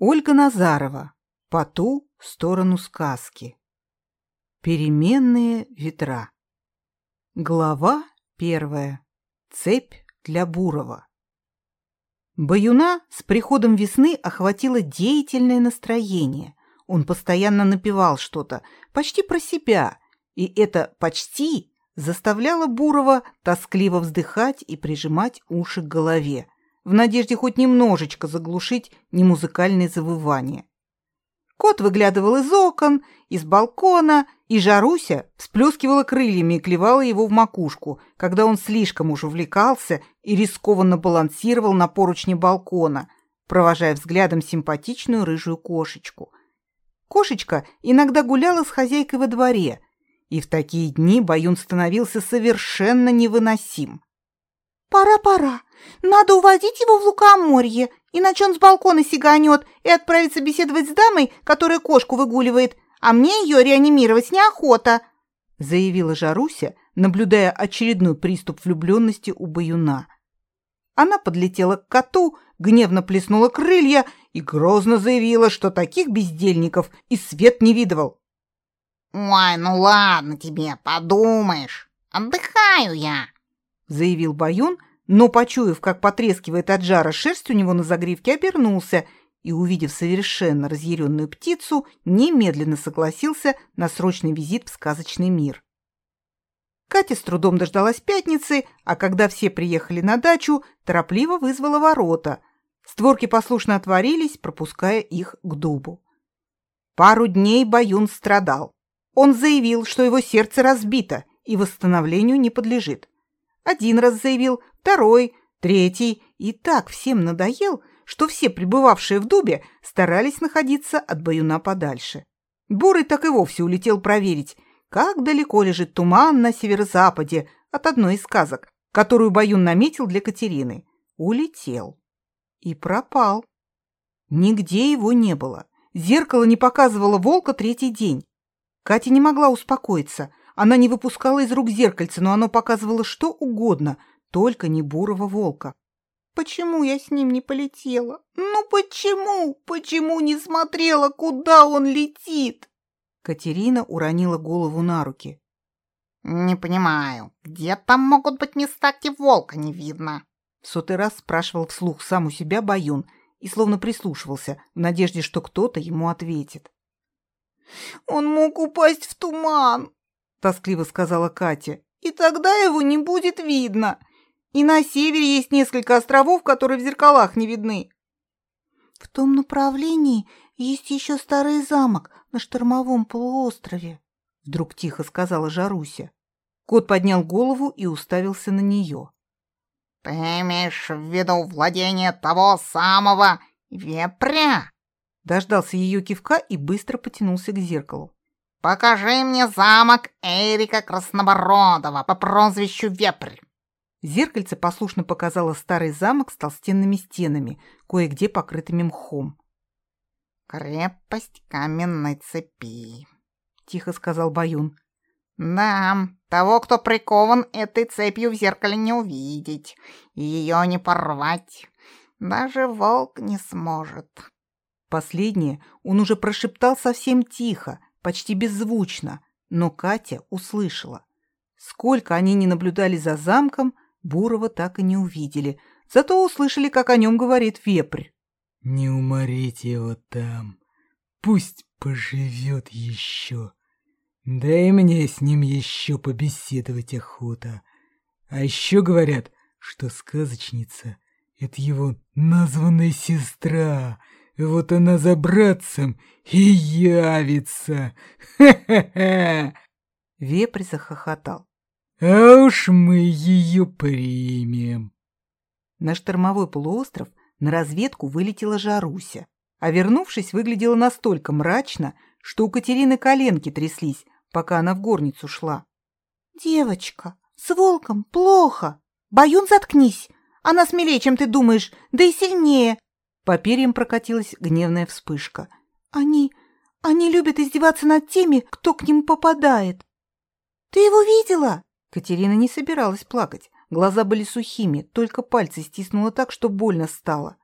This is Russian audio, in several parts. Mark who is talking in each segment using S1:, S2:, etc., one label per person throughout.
S1: Ольга Назарова. По ту сторону сказки. Переменные ветра. Глава первая. Цепь для Бурова. Баюна с приходом весны охватило деятельное настроение. Он постоянно напевал что-то, почти про себя, и это «почти» заставляло Бурова тоскливо вздыхать и прижимать уши к голове в надежде хоть немножечко заглушить немузыкальные завывания. Кот выглядывал из окон, из балкона, и Жаруся всплескивала крыльями и клевала его в макушку, когда он слишком уж увлекался и рискованно балансировал на поручне балкона, провожая взглядом симпатичную рыжую кошечку. Кошечка иногда гуляла с хозяйкой во дворе, и в такие дни Баюн становился совершенно невыносим.
S2: «Пора-пора. Надо уводить его в лукоморье, иначе он с балкона сиганет и отправится беседовать с дамой, которая кошку выгуливает, а мне ее реанимировать неохота»,
S1: заявила Жаруся, наблюдая очередной приступ влюбленности у баюна. Она подлетела к коту, гневно плеснула крылья и грозно заявила, что таких бездельников и свет не видывал.
S3: «Ой, ну ладно тебе, подумаешь. Отдыхаю я»,
S1: заявил Баюн, но, почуяв, как потрескивает от жара шерсть у него на загривке, обернулся и, увидев совершенно разъяренную птицу, немедленно согласился на срочный визит в сказочный мир. Катя с трудом дождалась пятницы, а когда все приехали на дачу, торопливо вызвала ворота. Створки послушно отворились, пропуская их к дубу. Пару дней Баюн страдал. Он заявил, что его сердце разбито и восстановлению не подлежит. Один раз заявил, второй, третий, и так всем надоел, что все пребывавшие в дубе старались находиться от баюна подальше. Бурый так и вовсе улетел проверить, как далеко лежит туман на северо-западе от одной из сказок, которую Баюн наметил для Катерины. Улетел. И пропал. Нигде его не было. Зеркало не показывало волка третий день. Катя не могла успокоиться. Она не выпускала из рук зеркальце, но оно показывало что угодно, только не бурого волка.
S2: Почему я с ним не полетела? Ну почему? Почему не смотрела, куда он летит?
S1: Катерина уронила голову на руки.
S3: Не понимаю, где там могут быть места, где волка не видно?
S1: В сотый раз спрашивал вслух сам у себя Баюн и словно прислушивался в надежде, что кто-то ему ответит.
S2: Он мог упасть в туман, — тоскливо сказала Катя. «И тогда его не будет видно. И на севере есть несколько островов, которые в зеркалах не видны». «В том направлении есть еще старый замок на штормовом полуострове», —
S1: вдруг тихо сказала Жаруся. Кот поднял голову и уставился на нее.
S3: «Ты имеешь в виду владение того самого вепря?»
S1: Дождался ее кивка и быстро потянулся к зеркалу.
S3: «Покажи мне замок Эрика Краснобородова по прозвищу Вепрь!»
S1: Зеркальце послушно показало старый замок с толстенными стенами, кое-где покрытыми мхом.
S3: «Крепость каменной цепи», — тихо сказал Баюн. «Да, того, кто прикован этой цепью в зеркале не увидеть, ее не порвать. Даже волк не сможет».
S1: Последнее он уже прошептал совсем тихо, почти беззвучно, но Катя услышала. Сколько они не наблюдали за замком, Бурова так и не увидели, зато услышали, как о нем говорит вепрь.
S4: «Не уморите его там, пусть поживет еще. Да и мне с ним еще побеседовать охота. А еще говорят, что сказочница — это его названная сестра, вот она за братцем и явится. Ха-ха-ха!»
S1: Вепрь захохотал.
S4: «А уж мы ее примем!»
S1: На штормовой полуостров на разведку вылетела Жаруся, а вернувшись, выглядела настолько мрачно, что у Катерины коленки тряслись, пока она в горницу шла.
S2: «Девочка, с волком плохо. Баюн, заткнись. Она смелее, чем ты думаешь, да и сильнее.
S1: По перьям прокатилась гневная вспышка.
S2: «Они... они любят издеваться над теми, кто к ним попадает. Ты его видела?»
S1: Катерина не собиралась плакать. Глаза были сухими, только пальцы стиснула так, что больно стало.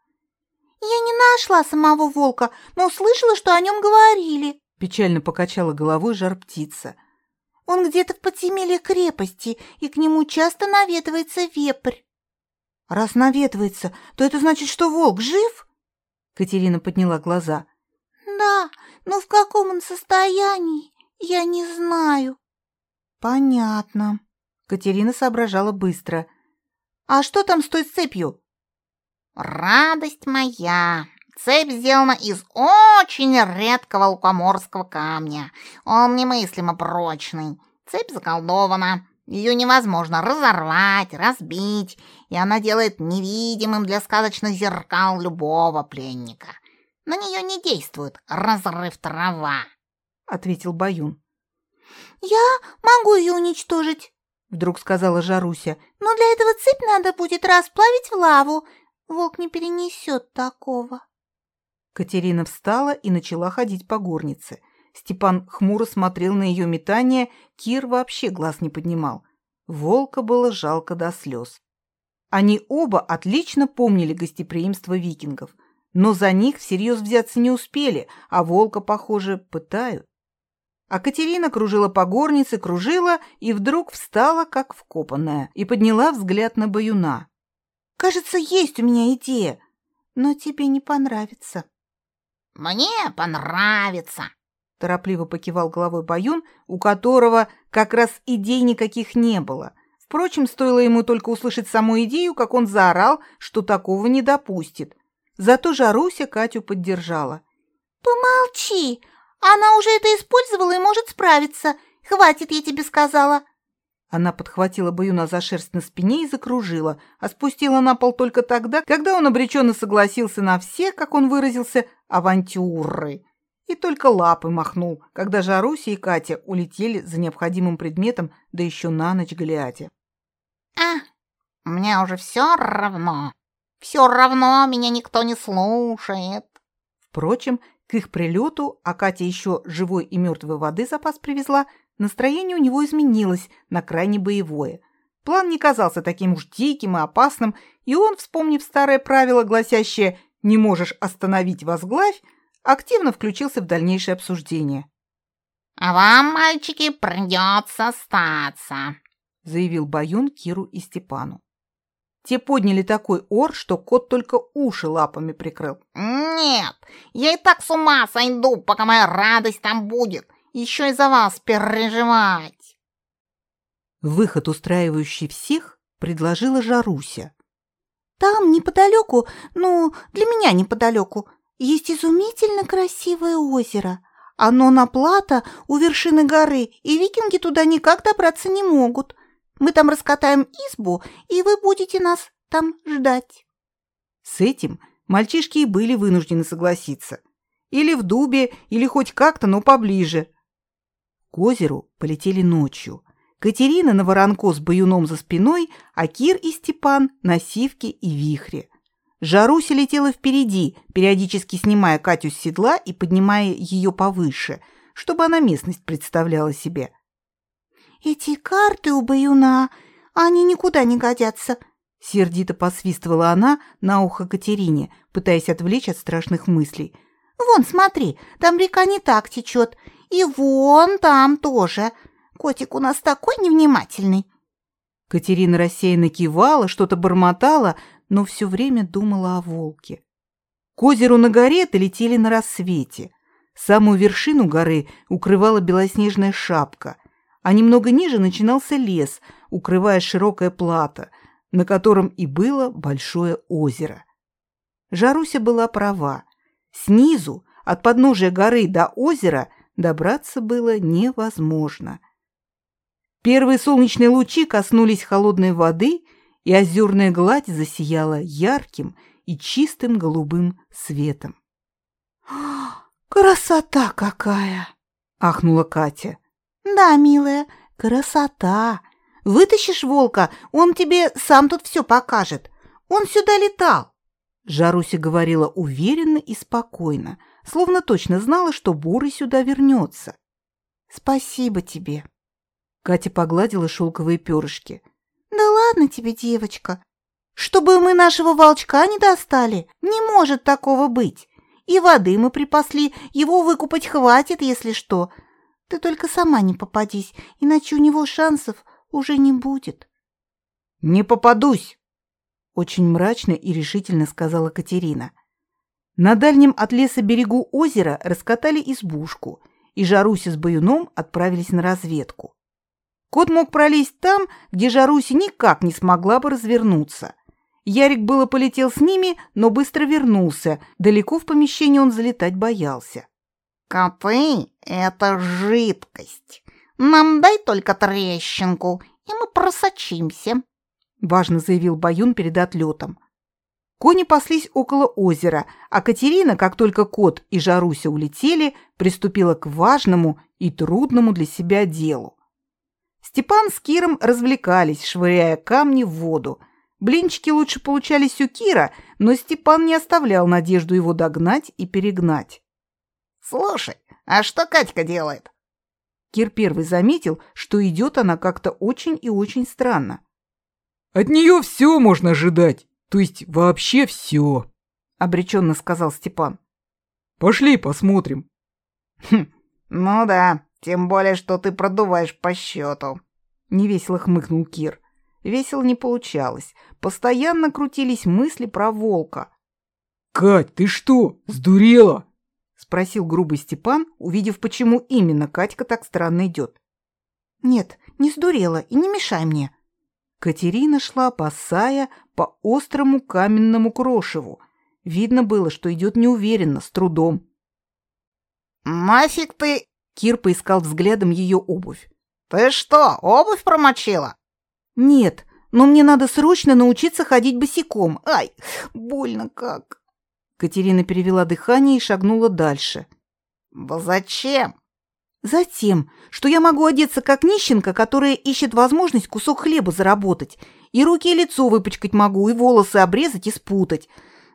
S2: Я не нашла самого волка, но услышала, что о нем говорили.
S1: Печально покачала головой жар-птица.
S2: Он где-то в подземелье крепости, и к нему часто наведывается вепрь.
S1: Раз наведывается, то это значит, что волк жив? Катерина подняла глаза.
S2: Да, но в каком он состоянии, я не знаю.
S1: Понятно. Катерина соображала быстро. А что там с той цепью?
S3: Радость моя, Цепь сделана из очень редкого лукоморского камня. Он немыслимо прочный. Цепь заколдована. Ее невозможно разорвать, разбить, и она делает невидимым для сказочных зеркал любого пленника. На нее не действует разрыв трава, —
S1: ответил Баюн.
S2: «Я могу ее уничтожить», — вдруг сказала Жаруся. «Но для этого цепь надо будет расплавить в лаву. Волк не перенесет такого».
S1: Катерина встала и начала ходить по горнице. Степан хмуро смотрел на ее метание, Кир вообще глаз не поднимал. Волка было жалко до слез. Они оба отлично помнили гостеприимство викингов, но за них всерьез взяться не успели, а волка, похоже, пытают. А Катерина кружила по горнице, кружила и вдруг встала, как вкопанная, и подняла взгляд на баюна. «Кажется, есть у меня идея, но тебе не понравится».
S3: «Мне понравится!»
S1: Торопливо покивал головой Баюн, у которого как раз идей никаких не было. Впрочем, стоило ему только услышать саму идею, как он заорал, что такого не допустит. Зато Жаруся Катю поддержала.
S2: «Помолчи! Она уже это использовала и может справиться. Хватит, я тебе сказала!»
S1: Она подхватила Баюна за шерсть на спине и закружила, а спустила на пол только тогда, когда он обреченно согласился на все, как он выразился, авантюры. И только лапы махнул, когда Жаруся и Катя улетели за необходимым предметом, да еще на ночь глядя.
S3: «А, мне уже все равно. Все равно меня никто не слушает».
S1: Впрочем, к их прилету, а Катя еще живой и мертвой воды запас привезла, Настроение у него изменилось на крайне боевое. План не казался таким уж диким и опасным, и он, вспомнив старое правило, гласящее «не можешь остановить возглавь», активно включился в дальнейшее обсуждение.
S3: «А вам, мальчики, придется остаться», —
S1: заявил Баюн Киру и Степану. Те подняли такой ор, что кот только уши лапами прикрыл.
S3: «Нет, я и так с ума сойду, пока моя радость там будет еще и за вас переживать.
S1: Выход, устраивающий всех, предложила Жаруся.
S2: Там, неподалеку, ну, для меня неподалеку, есть изумительно красивое озеро. Оно на плато у вершины горы, и викинги туда никак добраться не могут. Мы там раскатаем избу, и вы будете нас там ждать.
S1: С этим мальчишки и были вынуждены согласиться. Или в дубе, или хоть как-то, но поближе, к озеру полетели ночью. Катерина на воронко с баюном за спиной, а Кир и Степан на сивке и вихре. Жаруся летела впереди, периодически снимая Катю с седла и поднимая ее повыше, чтобы она местность представляла себе.
S2: «Эти карты у баюна, они никуда не годятся», —
S1: сердито посвистывала она на ухо Катерине, пытаясь отвлечь от страшных мыслей.
S2: «Вон, смотри, там река не так течет, и вон там тоже. Котик у нас такой невнимательный.
S1: Катерина рассеянно кивала, что-то бормотала, но все время думала о волке. К озеру на горе долетели на рассвете. Самую вершину горы укрывала белоснежная шапка, а немного ниже начинался лес, укрывая широкое плато, на котором и было большое озеро. Жаруся была права. Снизу, от подножия горы до озера, добраться было невозможно. Первые солнечные лучи коснулись холодной воды, и озерная гладь засияла ярким и чистым голубым светом.
S2: «Красота какая!»
S1: — ахнула Катя.
S2: «Да, милая, красота! Вытащишь волка, он тебе сам тут все покажет. Он сюда летал!»
S1: Жаруся говорила уверенно и спокойно, словно точно знала, что Бурый сюда вернется. «Спасибо тебе!» Катя погладила шелковые перышки.
S2: «Да ладно тебе, девочка!» Чтобы мы нашего волчка не достали? Не может такого быть. И воды мы припасли, его выкупать хватит, если что. Ты только сама не попадись, иначе у него шансов уже не будет.
S1: Не попадусь, очень мрачно и решительно сказала Катерина. На дальнем от леса берегу озера раскатали избушку, и Жаруся с Баюном отправились на разведку. Кот мог пролезть там, где Жаруся никак не смогла бы развернуться. Ярик было полетел с ними, но быстро вернулся. Далеко в помещение он залетать боялся.
S3: «Коты — это жидкость. Нам дай только трещинку, и мы просочимся», — важно заявил Баюн перед отлетом.
S1: Кони паслись около озера, а Катерина, как только кот и Жаруся улетели, приступила к важному и трудному для себя делу. Степан с Киром развлекались, швыряя камни в воду. Блинчики лучше получались у Кира, но Степан не оставлял надежду его догнать и перегнать.
S3: «Слушай, а что Катька делает?»
S1: Кир первый заметил, что идет она как-то очень и очень странно.
S4: «От нее все можно ожидать, то есть вообще все», —
S1: обреченно сказал Степан.
S4: «Пошли посмотрим».
S3: «Хм, ну да, тем более, что ты продуваешь по счету», —
S1: невесело хмыкнул Кир. Весело не получалось. Постоянно крутились мысли про волка.
S4: «Кать, ты что, сдурела?»
S1: — спросил грубый Степан, увидев, почему именно Катька так странно идет.
S2: «Нет, не сдурела и не мешай мне».
S1: Катерина шла, босая, по острому каменному крошеву. Видно было, что идет неуверенно, с трудом.
S3: «Нафиг ты...»
S1: — Кир поискал взглядом ее обувь.
S3: «Ты что, обувь промочила?»
S2: «Нет, но мне надо срочно научиться ходить босиком. Ай, больно как!»
S1: Катерина перевела дыхание и шагнула дальше.
S3: «Да зачем?»
S2: «Затем, что я могу одеться как нищенка, которая ищет возможность кусок хлеба заработать. И руки и лицо выпачкать могу, и волосы обрезать и спутать.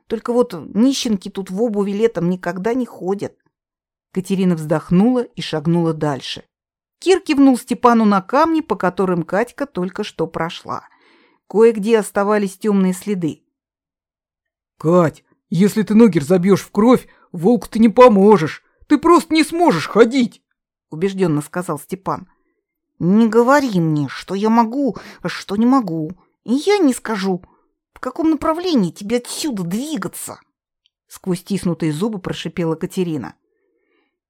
S2: Только вот нищенки тут в обуви летом никогда не ходят».
S1: Катерина вздохнула и шагнула дальше. Кир кивнул Степану на камни, по которым Катька только что прошла. Кое-где оставались темные следы.
S4: «Кать, если ты ноги разобьешь в кровь, волку ты не поможешь. Ты просто не сможешь ходить!»
S1: убежденно сказал Степан.
S2: «Не говори мне, что я могу, а что не могу. И я не скажу, в каком направлении тебе отсюда двигаться!»
S1: Сквозь тиснутые зубы прошипела Катерина.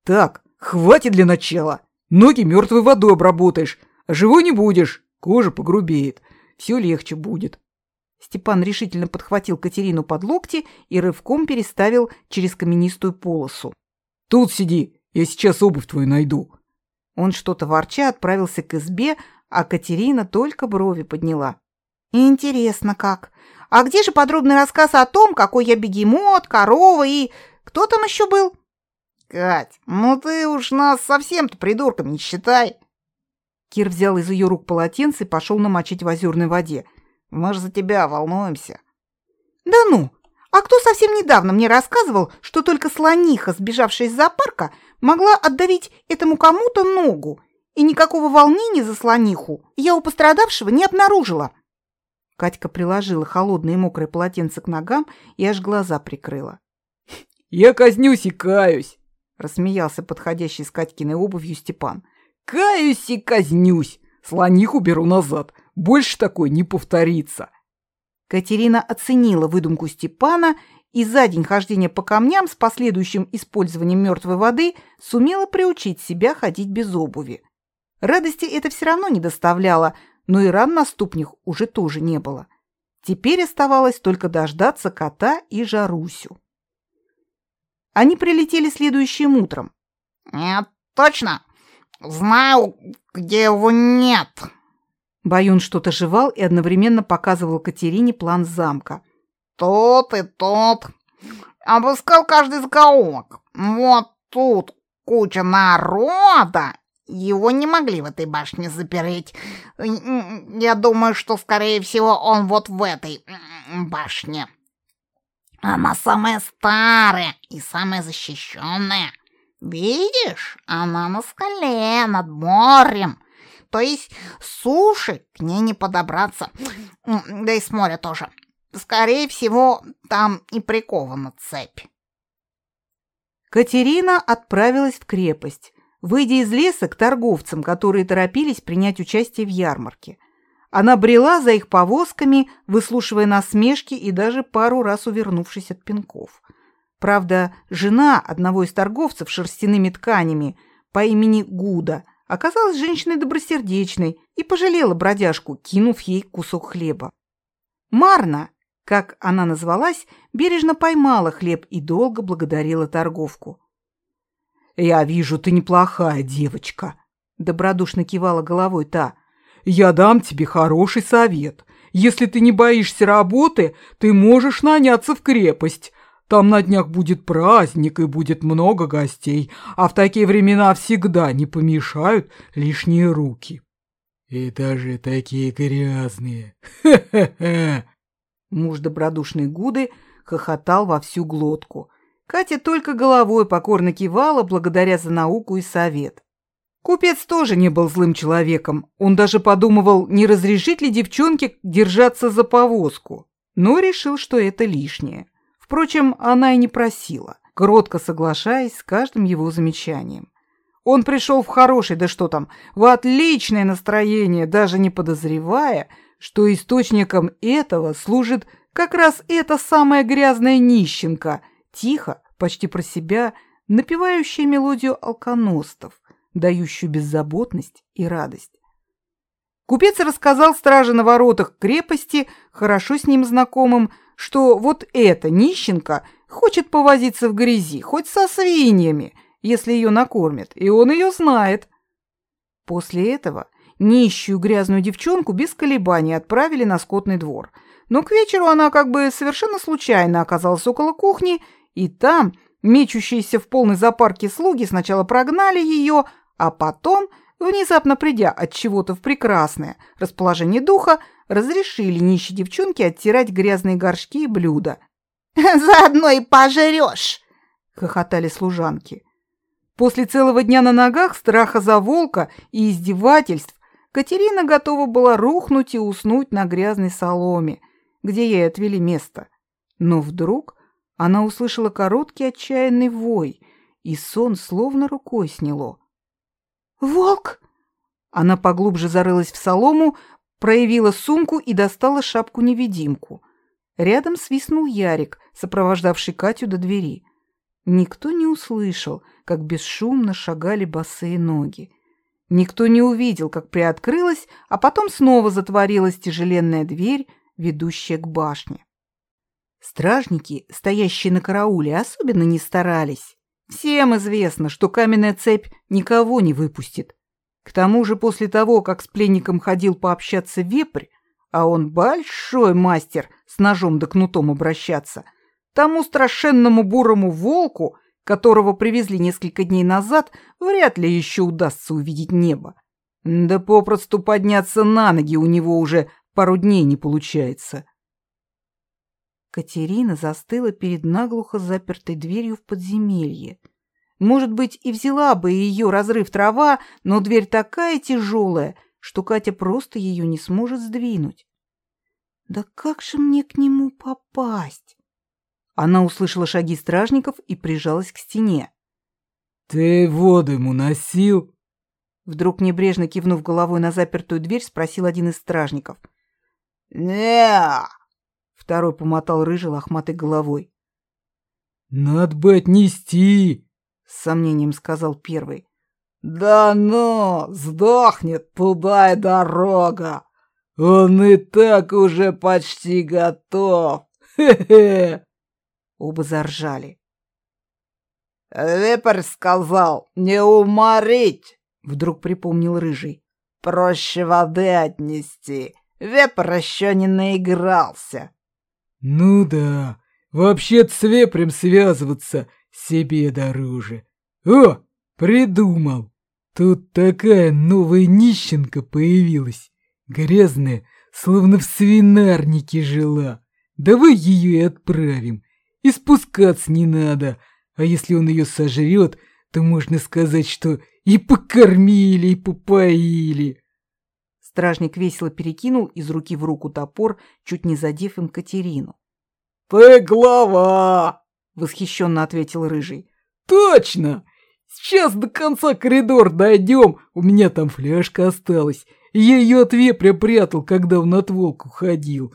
S4: «Так, хватит для начала. Ноги мертвой водой обработаешь, а живой не будешь, кожа погрубеет. Все легче будет».
S1: Степан решительно подхватил Катерину под локти и рывком переставил через каменистую полосу.
S4: «Тут сиди, я сейчас обувь твою найду».
S1: Он что-то ворча отправился к избе, а Катерина только брови подняла.
S2: «Интересно как. А где же подробный рассказ о том, какой я бегемот, корова и... Кто там еще был?»
S3: «Кать, ну ты уж нас совсем-то придурками не считай!»
S1: Кир взял из ее рук полотенце и пошел намочить в озерной воде.
S3: «Мы же за тебя волнуемся!»
S2: «Да ну! А кто совсем недавно мне рассказывал, что только слониха, сбежавшая из зоопарка, могла отдавить этому кому-то ногу, и никакого волнения за слониху я у пострадавшего не обнаружила?»
S1: Катька приложила холодное и мокрое полотенце к ногам и аж глаза прикрыла.
S4: «Я казнюсь и каюсь!»
S1: Рассмеялся подходящий с Катькиной обувью Степан.
S4: Каюсь и казнюсь. Слониху беру назад. Больше такой не повторится.
S1: Катерина оценила выдумку Степана и за день хождения по камням с последующим использованием мертвой воды сумела приучить себя ходить без обуви. Радости это все равно не доставляло, но и ран на ступнях уже тоже не было. Теперь оставалось только дождаться кота и Жарусю. Они прилетели следующим утром.
S3: «Нет, точно. Знаю, где его нет».
S1: Баюн что-то жевал и одновременно показывал Катерине план замка.
S3: «Тут и тут. Обыскал каждый закоулок. Вот тут куча народа. Его не могли в этой башне запереть. Я думаю, что, скорее всего, он вот в этой башне». Она самая старая и самая защищенная. Видишь, она на скале над морем. То есть суши к ней не подобраться. Да и с моря тоже. скорее всего, там и прикована цепь.
S1: Катерина отправилась в крепость, выйдя из леса к торговцам, которые торопились принять участие в ярмарке. Она брела за их повозками, выслушивая насмешки и даже пару раз увернувшись от пинков. Правда, жена одного из торговцев шерстяными тканями по имени Гуда оказалась женщиной добросердечной и пожалела бродяжку, кинув ей кусок хлеба. Марна, как она назвалась, бережно поймала хлеб и долго благодарила торговку.
S4: «Я вижу, ты неплохая девочка», — добродушно кивала головой та. «Я дам тебе хороший совет. Если ты не боишься работы, ты можешь наняться в крепость. Там на днях будет праздник и будет много гостей, а в такие времена всегда не помешают лишние руки». «И даже такие грязные! Ха-ха-ха!»
S1: Муж добродушной Гуды хохотал во всю глотку. Катя только головой покорно кивала, благодаря за науку и совет. Купец тоже не был злым человеком. Он даже подумывал, не разрешить ли девчонке держаться за повозку, но решил, что это лишнее. Впрочем, она и не просила, кротко соглашаясь с каждым его замечанием. Он пришел в хорошее, да что там, в отличное настроение, даже не подозревая, что источником этого служит как раз эта самая грязная нищенка, тихо, почти про себя, напевающая мелодию алконостов, дающую беззаботность и радость. Купец рассказал страже на воротах крепости, хорошо с ним знакомым, что вот эта нищенка хочет повозиться в грязи, хоть со свиньями, если ее накормят, и он ее знает. После этого нищую грязную девчонку без колебаний отправили на скотный двор – но к вечеру она как бы совершенно случайно оказалась около кухни, и там мечущиеся в полной запарке слуги сначала прогнали ее, а потом, внезапно придя от чего-то в прекрасное расположение духа, разрешили нищей девчонке оттирать грязные горшки и блюда.
S3: «Заодно и пожрешь!» — хохотали служанки.
S1: После целого дня на ногах, страха за волка и издевательств, Катерина готова была рухнуть и уснуть на грязной соломе, где ей отвели место. Но вдруг она услышала короткий отчаянный вой, и сон словно рукой сняло.
S3: «Волк!»
S1: Она поглубже зарылась в солому, проявила сумку и достала шапку-невидимку. Рядом свистнул Ярик, сопровождавший Катю до двери. Никто не услышал, как бесшумно шагали босые ноги. Никто не увидел, как приоткрылась, а потом снова затворилась тяжеленная дверь, ведущая к башне. Стражники, стоящие на карауле, особенно не старались. Всем известно, что каменная цепь никого не выпустит. К тому же после того, как с пленником ходил пообщаться вепрь, а он большой мастер с ножом да кнутом обращаться, тому страшенному бурому волку, которого привезли несколько дней назад, вряд ли еще удастся увидеть небо. Да попросту подняться на ноги у него уже пару дней не получается. Катерина застыла перед наглухо запертой дверью в подземелье. Может быть, и взяла бы ее разрыв трава, но дверь такая тяжелая, что Катя просто ее не сможет сдвинуть. Да как же мне к нему попасть? Она услышала шаги стражников и прижалась к стене.
S4: «Ты воду ему носил?»
S1: Вдруг небрежно кивнув головой на запертую дверь, спросил один из стражников
S3: не
S1: Второй помотал рыжей лохматой головой.
S4: «Надо бы отнести!»
S1: — с сомнением сказал первый.
S3: «Да ну, сдохнет туда и дорога! Он и так уже почти готов! Хе-хе!»
S1: Оба заржали.
S3: «Вепрь сказал, не уморить!»
S1: — вдруг припомнил Рыжий.
S3: «Проще воды отнести, Вепр еще не наигрался.
S4: Ну да, вообще-то с вепрем связываться себе дороже. О, придумал. Тут такая новая нищенка появилась. Грязная, словно в свинарнике жила. Давай ее и отправим. И спускаться не надо. А если он ее сожрет, то можно сказать, что и покормили, и попоили.
S1: Стражник весело перекинул из руки в руку топор, чуть не задев им Катерину.
S4: «Ты глава!»
S1: — восхищенно ответил Рыжий.
S4: «Точно! Сейчас до конца коридор дойдем, у меня там фляжка осталась. Я ее от вепря прятал, когда в отволку ходил.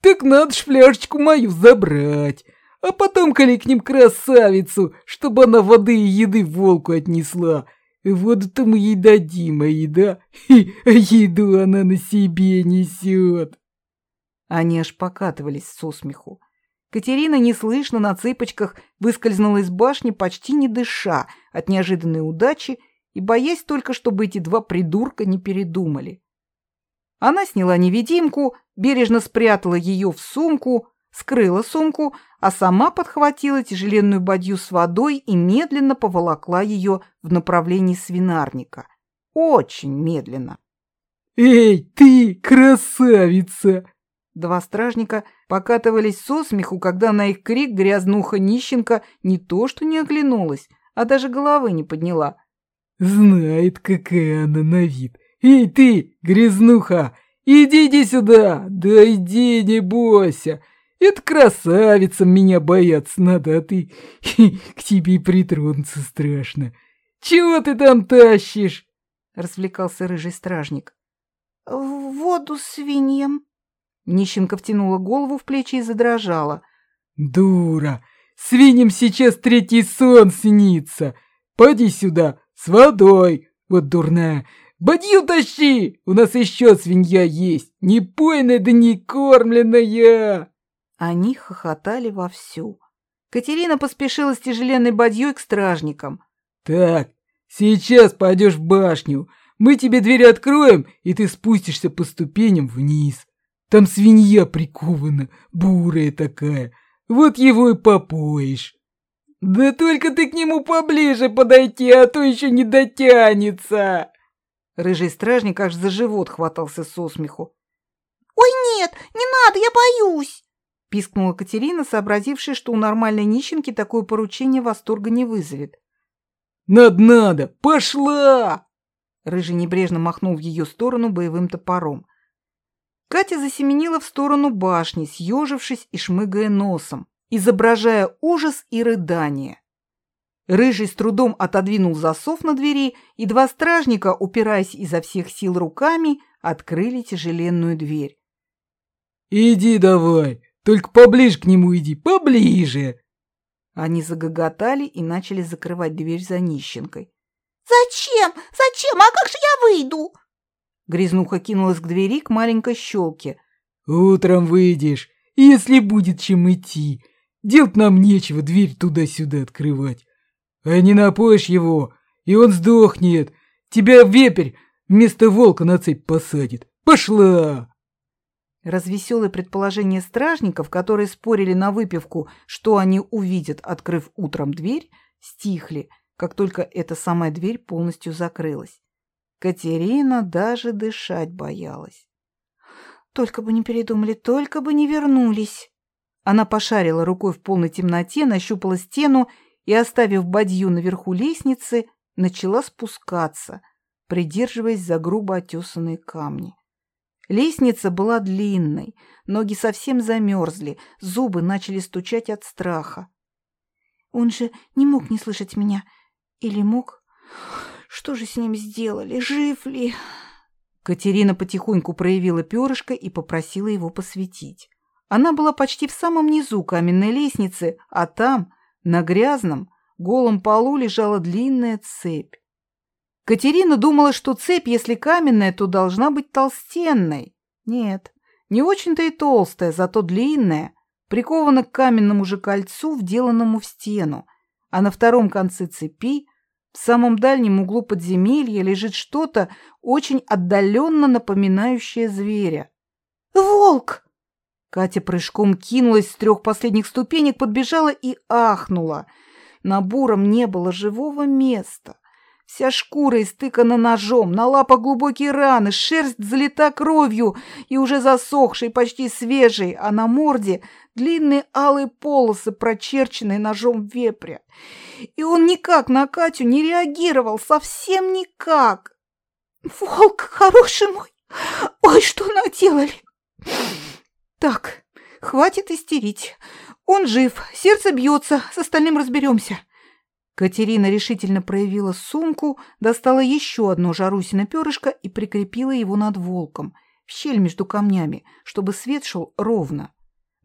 S4: Так надо ж фляжечку мою забрать, а потом коли к ним красавицу, чтобы она воды и еды волку отнесла. Воду-то мы ей дадим, а еда... А еду она на себе несет.
S1: Они аж покатывались со смеху. Катерина неслышно на цыпочках выскользнула из башни, почти не дыша от неожиданной удачи и боясь только, чтобы эти два придурка не передумали. Она сняла невидимку, бережно спрятала ее в сумку, скрыла сумку, а сама подхватила тяжеленную бадью с водой и медленно поволокла ее в направлении свинарника. Очень медленно.
S4: «Эй, ты, красавица!»
S1: Два стражника покатывались со смеху, когда на их крик грязнуха нищенка не то что не оглянулась, а даже головы не подняла.
S4: «Знает, какая она на вид. Эй ты, грязнуха, иди сюда, да иди, не бойся. Это красавицам меня бояться надо, а ты к тебе притронуться страшно. Чего ты там тащишь?»
S1: Развлекался рыжий стражник.
S2: «Воду свиньям»,
S1: Нищенка втянула голову в плечи и задрожала.
S4: «Дура! Свиньям сейчас третий сон снится! Поди сюда, с водой! Вот дурная! Бадью тащи! У нас еще свинья есть! Не пойная да не кормленная!»
S1: Они хохотали вовсю. Катерина поспешила с тяжеленной бадьей к стражникам.
S4: «Так, сейчас пойдешь в башню. Мы тебе дверь откроем, и ты спустишься по ступеням вниз. Там свинья прикована, бурая такая. Вот его и попоишь. Да только ты к нему поближе подойти, а то еще не дотянется.
S1: Рыжий стражник аж за живот хватался со смеху.
S2: «Ой, нет, не надо, я боюсь!»
S1: Пискнула Катерина, сообразившая, что у нормальной нищенки такое поручение восторга не вызовет.
S4: «Надо-надо! Пошла!»
S1: Рыжий небрежно махнул в ее сторону боевым топором. Катя засеменила в сторону башни, съежившись и шмыгая носом, изображая ужас и рыдание. Рыжий с трудом отодвинул засов на двери, и два стражника, упираясь изо всех сил руками, открыли тяжеленную дверь.
S4: «Иди давай, только поближе к нему иди, поближе!»
S1: Они загоготали и начали закрывать дверь за нищенкой.
S2: «Зачем? Зачем? А как же я выйду?»
S1: Грязнуха кинулась к двери к маленькой щелке.
S4: «Утром выйдешь, если будет чем идти. Делать нам нечего дверь туда-сюда открывать. А не напоишь его, и он сдохнет. Тебя вепрь вместо волка на цепь посадит. Пошла!»
S1: Развеселое предположение стражников, которые спорили на выпивку, что они увидят, открыв утром дверь, стихли, как только эта самая дверь полностью закрылась. Катерина даже дышать боялась.
S2: Только бы не передумали, только бы не вернулись.
S1: Она пошарила рукой в полной темноте, нащупала стену и, оставив бадью наверху лестницы, начала спускаться, придерживаясь за грубо отесанные камни. Лестница была длинной, ноги совсем замерзли, зубы начали стучать от страха.
S2: Он же не мог не слышать меня. Или мог? Что же с ним сделали? Жив ли?
S1: Катерина потихоньку проявила перышко и попросила его посветить. Она была почти в самом низу каменной лестницы, а там, на грязном, голом полу лежала длинная цепь. Катерина думала, что цепь, если каменная, то должна быть толстенной. Нет, не очень-то и толстая, зато длинная, прикована к каменному же кольцу, вделанному в стену, а на втором конце цепи в самом дальнем углу подземелья лежит что-то очень отдаленно напоминающее зверя.
S2: «Волк!»
S1: Катя прыжком кинулась с трех последних ступенек, подбежала и ахнула. На буром не было живого места. Вся шкура истыкана ножом, на лапах глубокие раны, шерсть залита кровью и уже засохшей, почти свежей, а на морде длинные алые полосы, прочерченные ножом вепря. И он никак на Катю не реагировал, совсем никак.
S2: «Волк, хороший мой, Ой, что наделали? Так, хватит истерить. Он жив, сердце бьется, с остальным разберемся.
S1: Катерина решительно проявила сумку, достала еще одно жарусино перышко и прикрепила его над волком, в щель между камнями, чтобы свет шел ровно.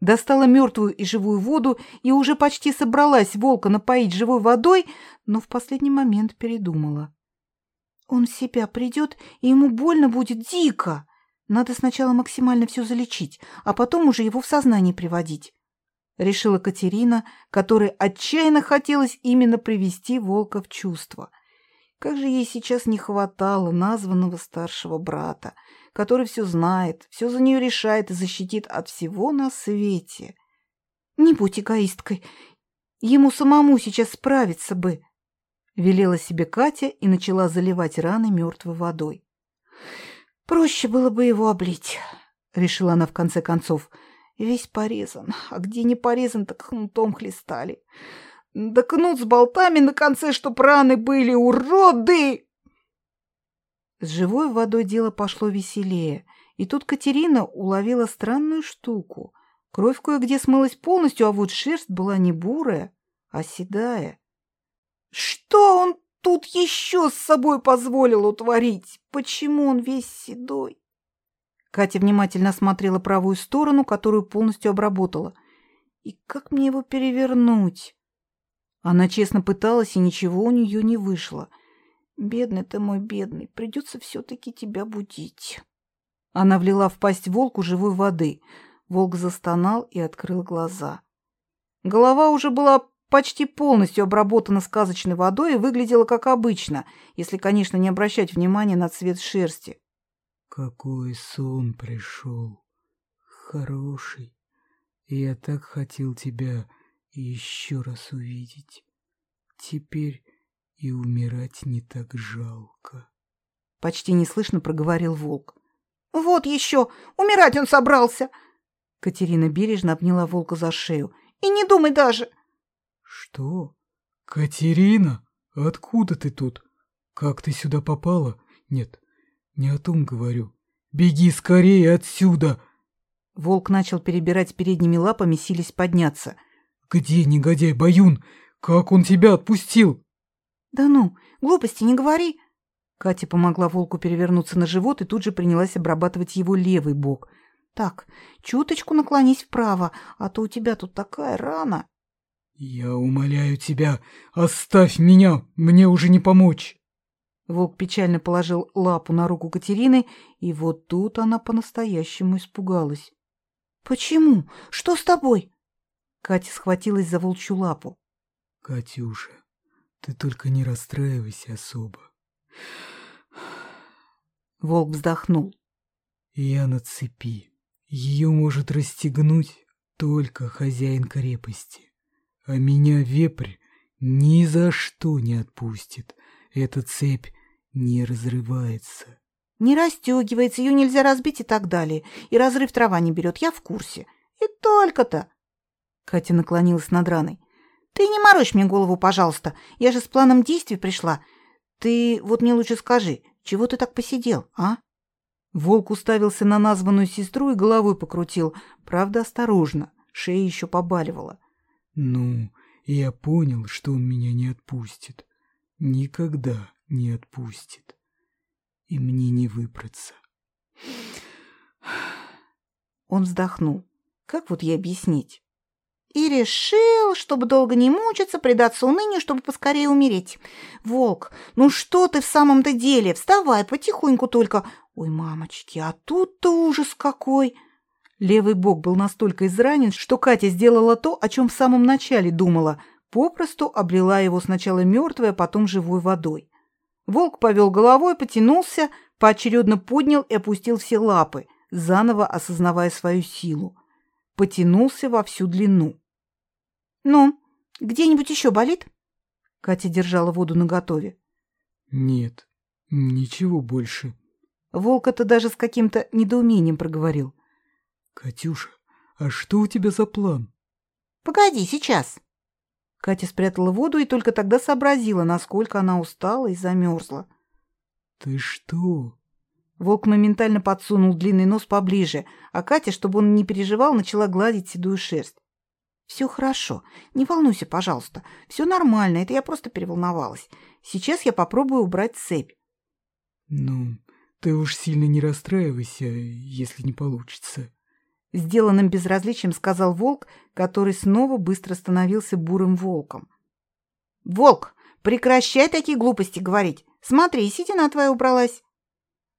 S1: Достала мертвую и живую воду и уже почти собралась волка напоить живой водой, но в последний момент передумала. Он в себя придет, и ему больно будет дико. Надо сначала максимально все залечить, а потом уже его в сознание приводить. Решила Катерина, которой отчаянно хотелось именно привести волка в чувство. Как же ей сейчас не хватало названного старшего брата, который все знает, все за нее решает и защитит от всего на свете. Не будь эгоисткой, ему самому сейчас справиться бы. Велела себе Катя и начала заливать раны мертвой водой. Проще было бы его облить, решила она в конце концов. Весь порезан, а где не порезан, так хнутом хлестали. Да кнут с болтами на конце, чтоб раны были, уроды! С живой водой дело пошло веселее, и тут Катерина уловила странную штуку. Кровь кое-где смылась полностью, а вот шерсть была не бурая, а седая. Что он тут еще с собой позволил утворить? Почему он весь седой? Катя внимательно осмотрела правую сторону, которую полностью обработала. И как мне его перевернуть? Она честно пыталась, и ничего у нее не вышло. Бедный ты мой бедный, придется все-таки тебя будить. Она влила в пасть волку живой воды. Волк застонал и открыл глаза. Голова уже была почти полностью обработана сказочной водой и выглядела как обычно, если, конечно, не обращать внимания на цвет шерсти.
S4: Какой сон пришел. Хороший. Я так хотел тебя еще раз увидеть. Теперь и умирать не так жалко.
S1: Почти неслышно проговорил волк.
S2: Вот еще! Умирать он собрался!
S1: Катерина бережно обняла волка за шею.
S2: И не думай даже!
S4: — «Что? Катерина? Откуда ты тут? Как ты сюда попала? Нет, не о том говорю. Беги скорее отсюда!»
S1: Волк начал перебирать передними лапами, силясь подняться.
S4: «Где негодяй Баюн? Как он тебя отпустил?»
S2: «Да ну, глупости не говори!»
S1: Катя помогла волку перевернуться на живот и тут же принялась обрабатывать его левый бок. «Так, чуточку наклонись вправо, а то у тебя тут такая рана!»
S4: «Я умоляю тебя, оставь меня, мне уже не помочь!»
S1: Волк печально положил лапу на руку Катерины, и вот тут она по-настоящему испугалась.
S2: «Почему? Что с тобой?»
S1: Катя схватилась за волчью лапу.
S4: «Катюша, ты только не расстраивайся особо».
S1: Волк вздохнул.
S4: «Я на цепи. Ее может расстегнуть только хозяин крепости. А меня вепрь ни за что не отпустит. Эта цепь не разрывается.
S2: Не расстегивается, ее нельзя разбить и так далее. И разрыв трава не берет, я в курсе. И только-то.
S1: Катя наклонилась над раной.
S2: Ты не морочь мне голову, пожалуйста. Я же с планом действий пришла. Ты вот мне лучше скажи, чего ты так посидел, а?
S1: Волк уставился на названную сестру и головой покрутил, правда, осторожно. Шея еще побаливала.
S4: Ну, я понял, что он меня не отпустит. Никогда не отпустит. И мне не выбраться.
S1: Он вздохнул. Как вот ей объяснить?
S2: И решил, чтобы долго не мучиться, предаться унынию, чтобы поскорее умереть. Волк, ну что ты в самом-то деле? Вставай потихоньку только. Ой, мамочки, а тут-то ужас какой!
S1: Левый бок был настолько изранен, что Катя сделала то, о чем в самом начале думала, попросту облила его сначала мертвой, а потом живой водой. Волк повел головой, потянулся, поочередно поднял и опустил все лапы, заново осознавая свою силу. Потянулся во всю длину.
S2: «Ну, где-нибудь еще болит?»
S1: Катя держала воду наготове.
S4: «Нет, ничего больше».
S1: Волк это даже с каким-то недоумением проговорил.
S4: «Катюша, а что у тебя за план?»
S2: «Погоди, сейчас».
S1: Катя спрятала воду и только тогда сообразила, насколько она устала и замерзла.
S4: «Ты что?»
S1: Волк моментально подсунул длинный нос поближе, а Катя, чтобы он не переживал, начала гладить седую шерсть. «Все хорошо. Не волнуйся, пожалуйста. Все нормально. Это я просто переволновалась. Сейчас я попробую убрать цепь».
S4: «Ну, ты уж сильно не расстраивайся, если не получится».
S1: Сделанным безразличием сказал волк, который снова быстро становился бурым волком. «Волк, прекращай такие глупости говорить. Смотри, седина твоя убралась».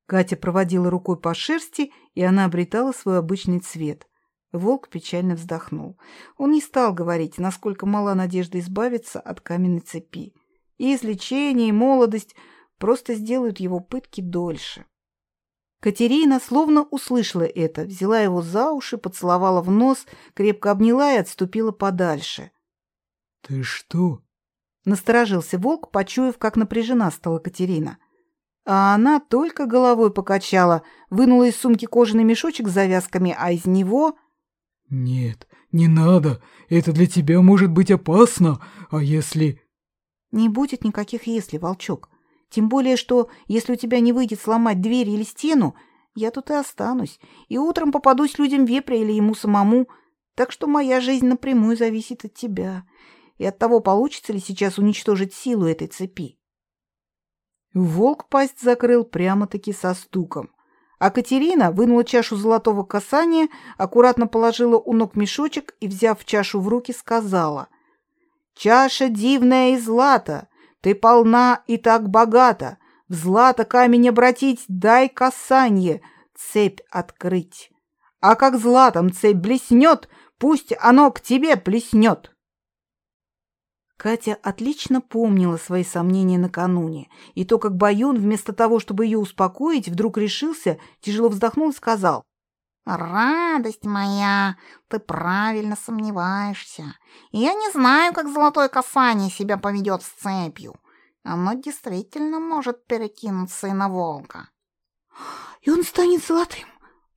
S1: Катя проводила рукой по шерсти, и она обретала свой обычный цвет. Волк печально вздохнул. Он не стал говорить, насколько мала надежда избавиться от каменной цепи. И излечение, и молодость просто сделают его пытки дольше. Катерина словно услышала это, взяла его за уши, поцеловала в нос, крепко обняла и отступила подальше.
S4: «Ты что?»
S1: Насторожился волк, почуяв, как напряжена стала Катерина. А она только головой покачала, вынула из сумки кожаный мешочек с завязками, а из него...
S4: «Нет, не надо. Это для тебя может быть опасно. А если...»
S1: «Не будет никаких «если», волчок. Тем более, что если у тебя не выйдет сломать дверь или стену, я тут и останусь, и утром попадусь людям вепря или ему самому, так что моя жизнь напрямую зависит от тебя и от того, получится ли сейчас уничтожить силу этой цепи». Волк пасть закрыл прямо-таки со стуком. А Катерина вынула чашу золотого касания, аккуратно положила у ног мешочек и, взяв чашу в руки, сказала «Чаша дивная и злата, ты полна и так богата, в злато камень обратить, дай касание, цепь открыть. А как златом цепь блеснет, пусть оно к тебе плеснет». Катя отлично помнила свои сомнения накануне, и то, как Баюн, вместо того, чтобы ее успокоить, вдруг решился, тяжело вздохнул и сказал.
S3: «Радость моя, ты правильно сомневаешься. Я не знаю, как золотое касание себя поведет с цепью. Оно действительно может перекинуться и на волка».
S2: «И он станет золотым?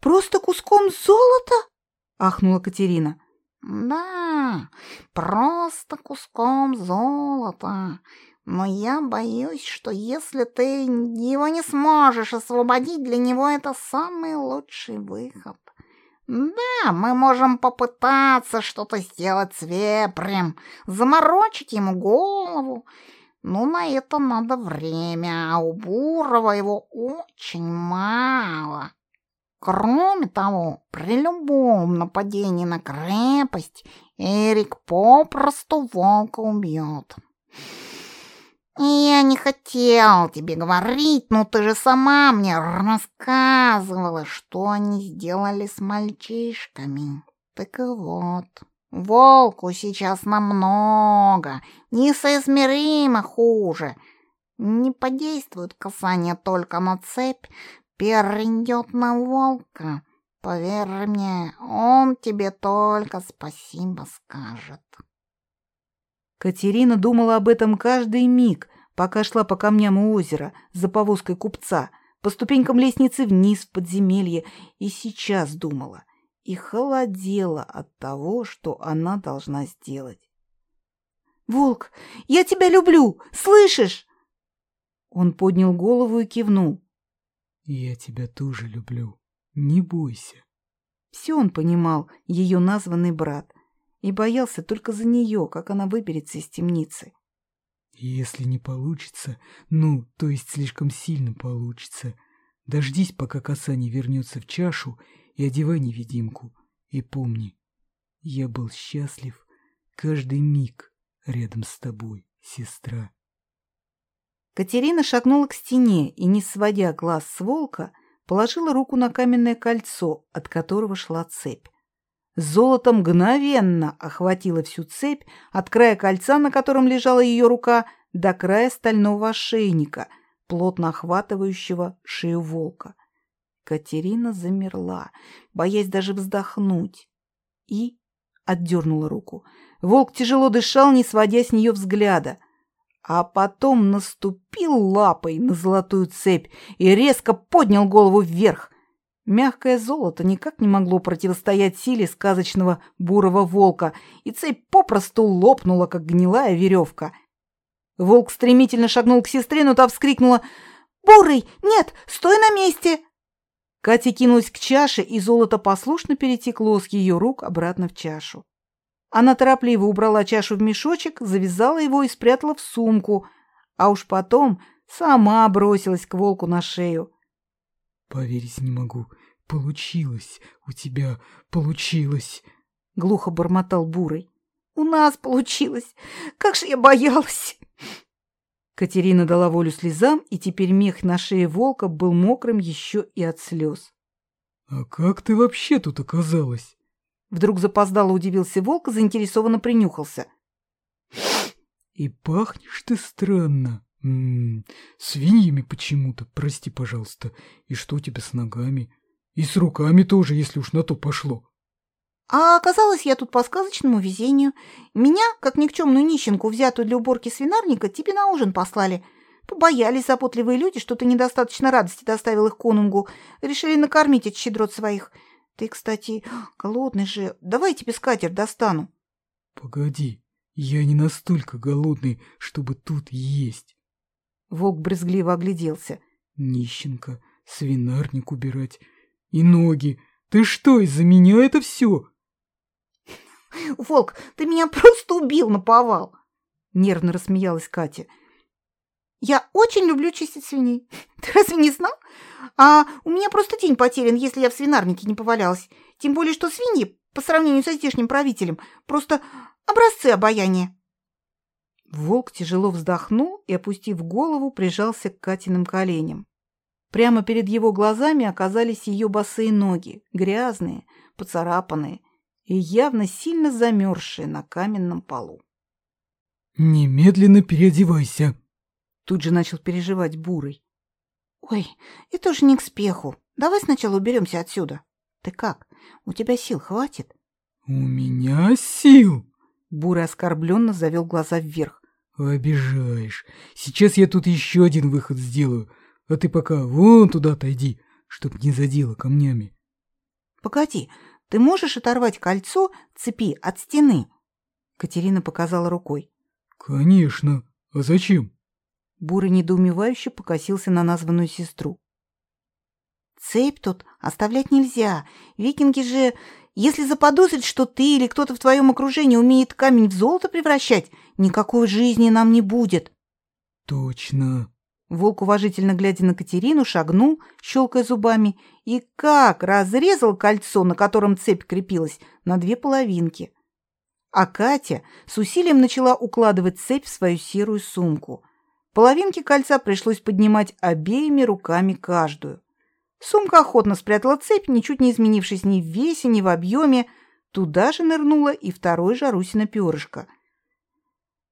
S2: Просто куском золота?» — ахнула Катерина.
S3: Да, просто куском золота. Но я боюсь, что если ты его не сможешь освободить, для него это самый лучший выход. Да, мы можем попытаться что-то сделать с вепрем, заморочить ему голову. Но на это надо время, а у Бурова его очень мало. Кроме того, при любом нападении на крепость Эрик попросту волка убьет. Я не хотел тебе говорить, но ты же сама мне рассказывала, что они сделали с мальчишками. Так вот, волку сейчас намного, несоизмеримо хуже. Не подействует касание только на цепь, перейдет на волка, поверь мне, он тебе только спасибо скажет.
S1: Катерина думала об этом каждый миг, пока шла по камням у озера за повозкой купца, по ступенькам лестницы вниз в подземелье, и сейчас думала, и холодела от того, что она должна сделать.
S2: «Волк, я тебя люблю, слышишь?»
S1: Он поднял голову и кивнул.
S4: «Я тебя тоже люблю. Не бойся».
S1: Все он понимал, ее названный брат, и боялся только за нее, как она выберется из темницы.
S4: «Если не получится, ну, то есть слишком сильно получится, дождись, пока коса не вернется в чашу, и одевай невидимку. И помни, я был счастлив каждый миг рядом с тобой, сестра».
S1: Катерина шагнула к стене и, не сводя глаз с волка, положила руку на каменное кольцо, от которого шла цепь. Золото мгновенно охватило всю цепь от края кольца, на котором лежала ее рука, до края стального ошейника, плотно охватывающего шею волка. Катерина замерла, боясь даже вздохнуть, и отдернула руку. Волк тяжело дышал, не сводя с нее взгляда а потом наступил лапой на золотую цепь и резко поднял голову вверх. Мягкое золото никак не могло противостоять силе сказочного бурого волка, и цепь попросту лопнула, как гнилая веревка. Волк стремительно шагнул к сестре, но та вскрикнула «Бурый, нет, стой на месте!» Катя кинулась к чаше, и золото послушно перетекло с ее рук обратно в чашу. Она торопливо убрала чашу в мешочек, завязала его и спрятала в сумку, а уж потом сама бросилась к волку на шею.
S4: «Поверить не могу. Получилось. У тебя получилось!»
S1: — глухо бормотал Бурый. «У нас получилось! Как же я боялась!» Катерина дала волю слезам, и теперь мех на шее волка был мокрым еще и от слез.
S4: «А как ты вообще тут оказалась?»
S1: Вдруг запоздало удивился волк и заинтересованно принюхался.
S4: «И пахнешь ты странно. М -м, свиньями почему-то, прости, пожалуйста. И что у тебя с ногами? И с руками тоже, если уж на то пошло».
S2: А оказалось, я тут по сказочному везению. Меня, как никчемную нищенку, взятую для уборки свинарника, тебе на ужин послали. Побоялись заботливые люди, что ты недостаточно радости доставил их конунгу. Решили накормить от щедрот своих. Ты, кстати, голодный же. Давай я тебе скатерть достану.
S4: Погоди, я не настолько голодный, чтобы тут есть.
S1: Волк брезгливо огляделся.
S4: Нищенка, свинарник убирать. И ноги. Ты что, из-за меня это все?
S2: Волк, ты меня просто убил на повал.
S1: Нервно рассмеялась Катя.
S2: Я очень люблю чистить свиней. Ты разве не знал? А у меня просто день потерян, если я в свинарнике не повалялась. Тем более, что свиньи, по сравнению со здешним правителем, просто образцы обаяния.
S1: Волк тяжело вздохнул и, опустив голову, прижался к Катиным коленям. Прямо перед его глазами оказались ее босые ноги, грязные, поцарапанные, и явно сильно замерзшие на каменном полу.
S4: «Немедленно переодевайся!»
S1: Тут же начал переживать Бурый.
S2: «Ой, это уже не к спеху. Давай сначала уберемся отсюда. Ты как? У тебя сил хватит?»
S4: «У меня сил!»
S1: Бурый оскорбленно завел глаза вверх.
S4: «Обижаешь. Сейчас я тут еще один выход сделаю, а ты пока вон туда отойди, чтоб не задело камнями».
S2: «Погоди, ты можешь оторвать кольцо цепи от стены?»
S1: Катерина показала рукой.
S4: «Конечно. А зачем?»
S1: Бурый недоумевающе покосился на названную сестру.
S2: «Цепь тут оставлять нельзя. Викинги же, если заподозрят, что ты или кто-то в твоем окружении умеет камень в золото превращать, никакой жизни нам не будет».
S4: «Точно»,
S1: Волк, уважительно глядя на Катерину, шагнул, щелкая зубами, и как разрезал кольцо, на котором цепь крепилась, на две половинки. А Катя с усилием начала укладывать цепь в свою серую сумку. Половинки кольца пришлось поднимать обеими руками каждую. Сумка охотно спрятала цепь, ничуть не изменившись ни в весе, ни в объеме. Туда же нырнула и второй Жарусина перышко.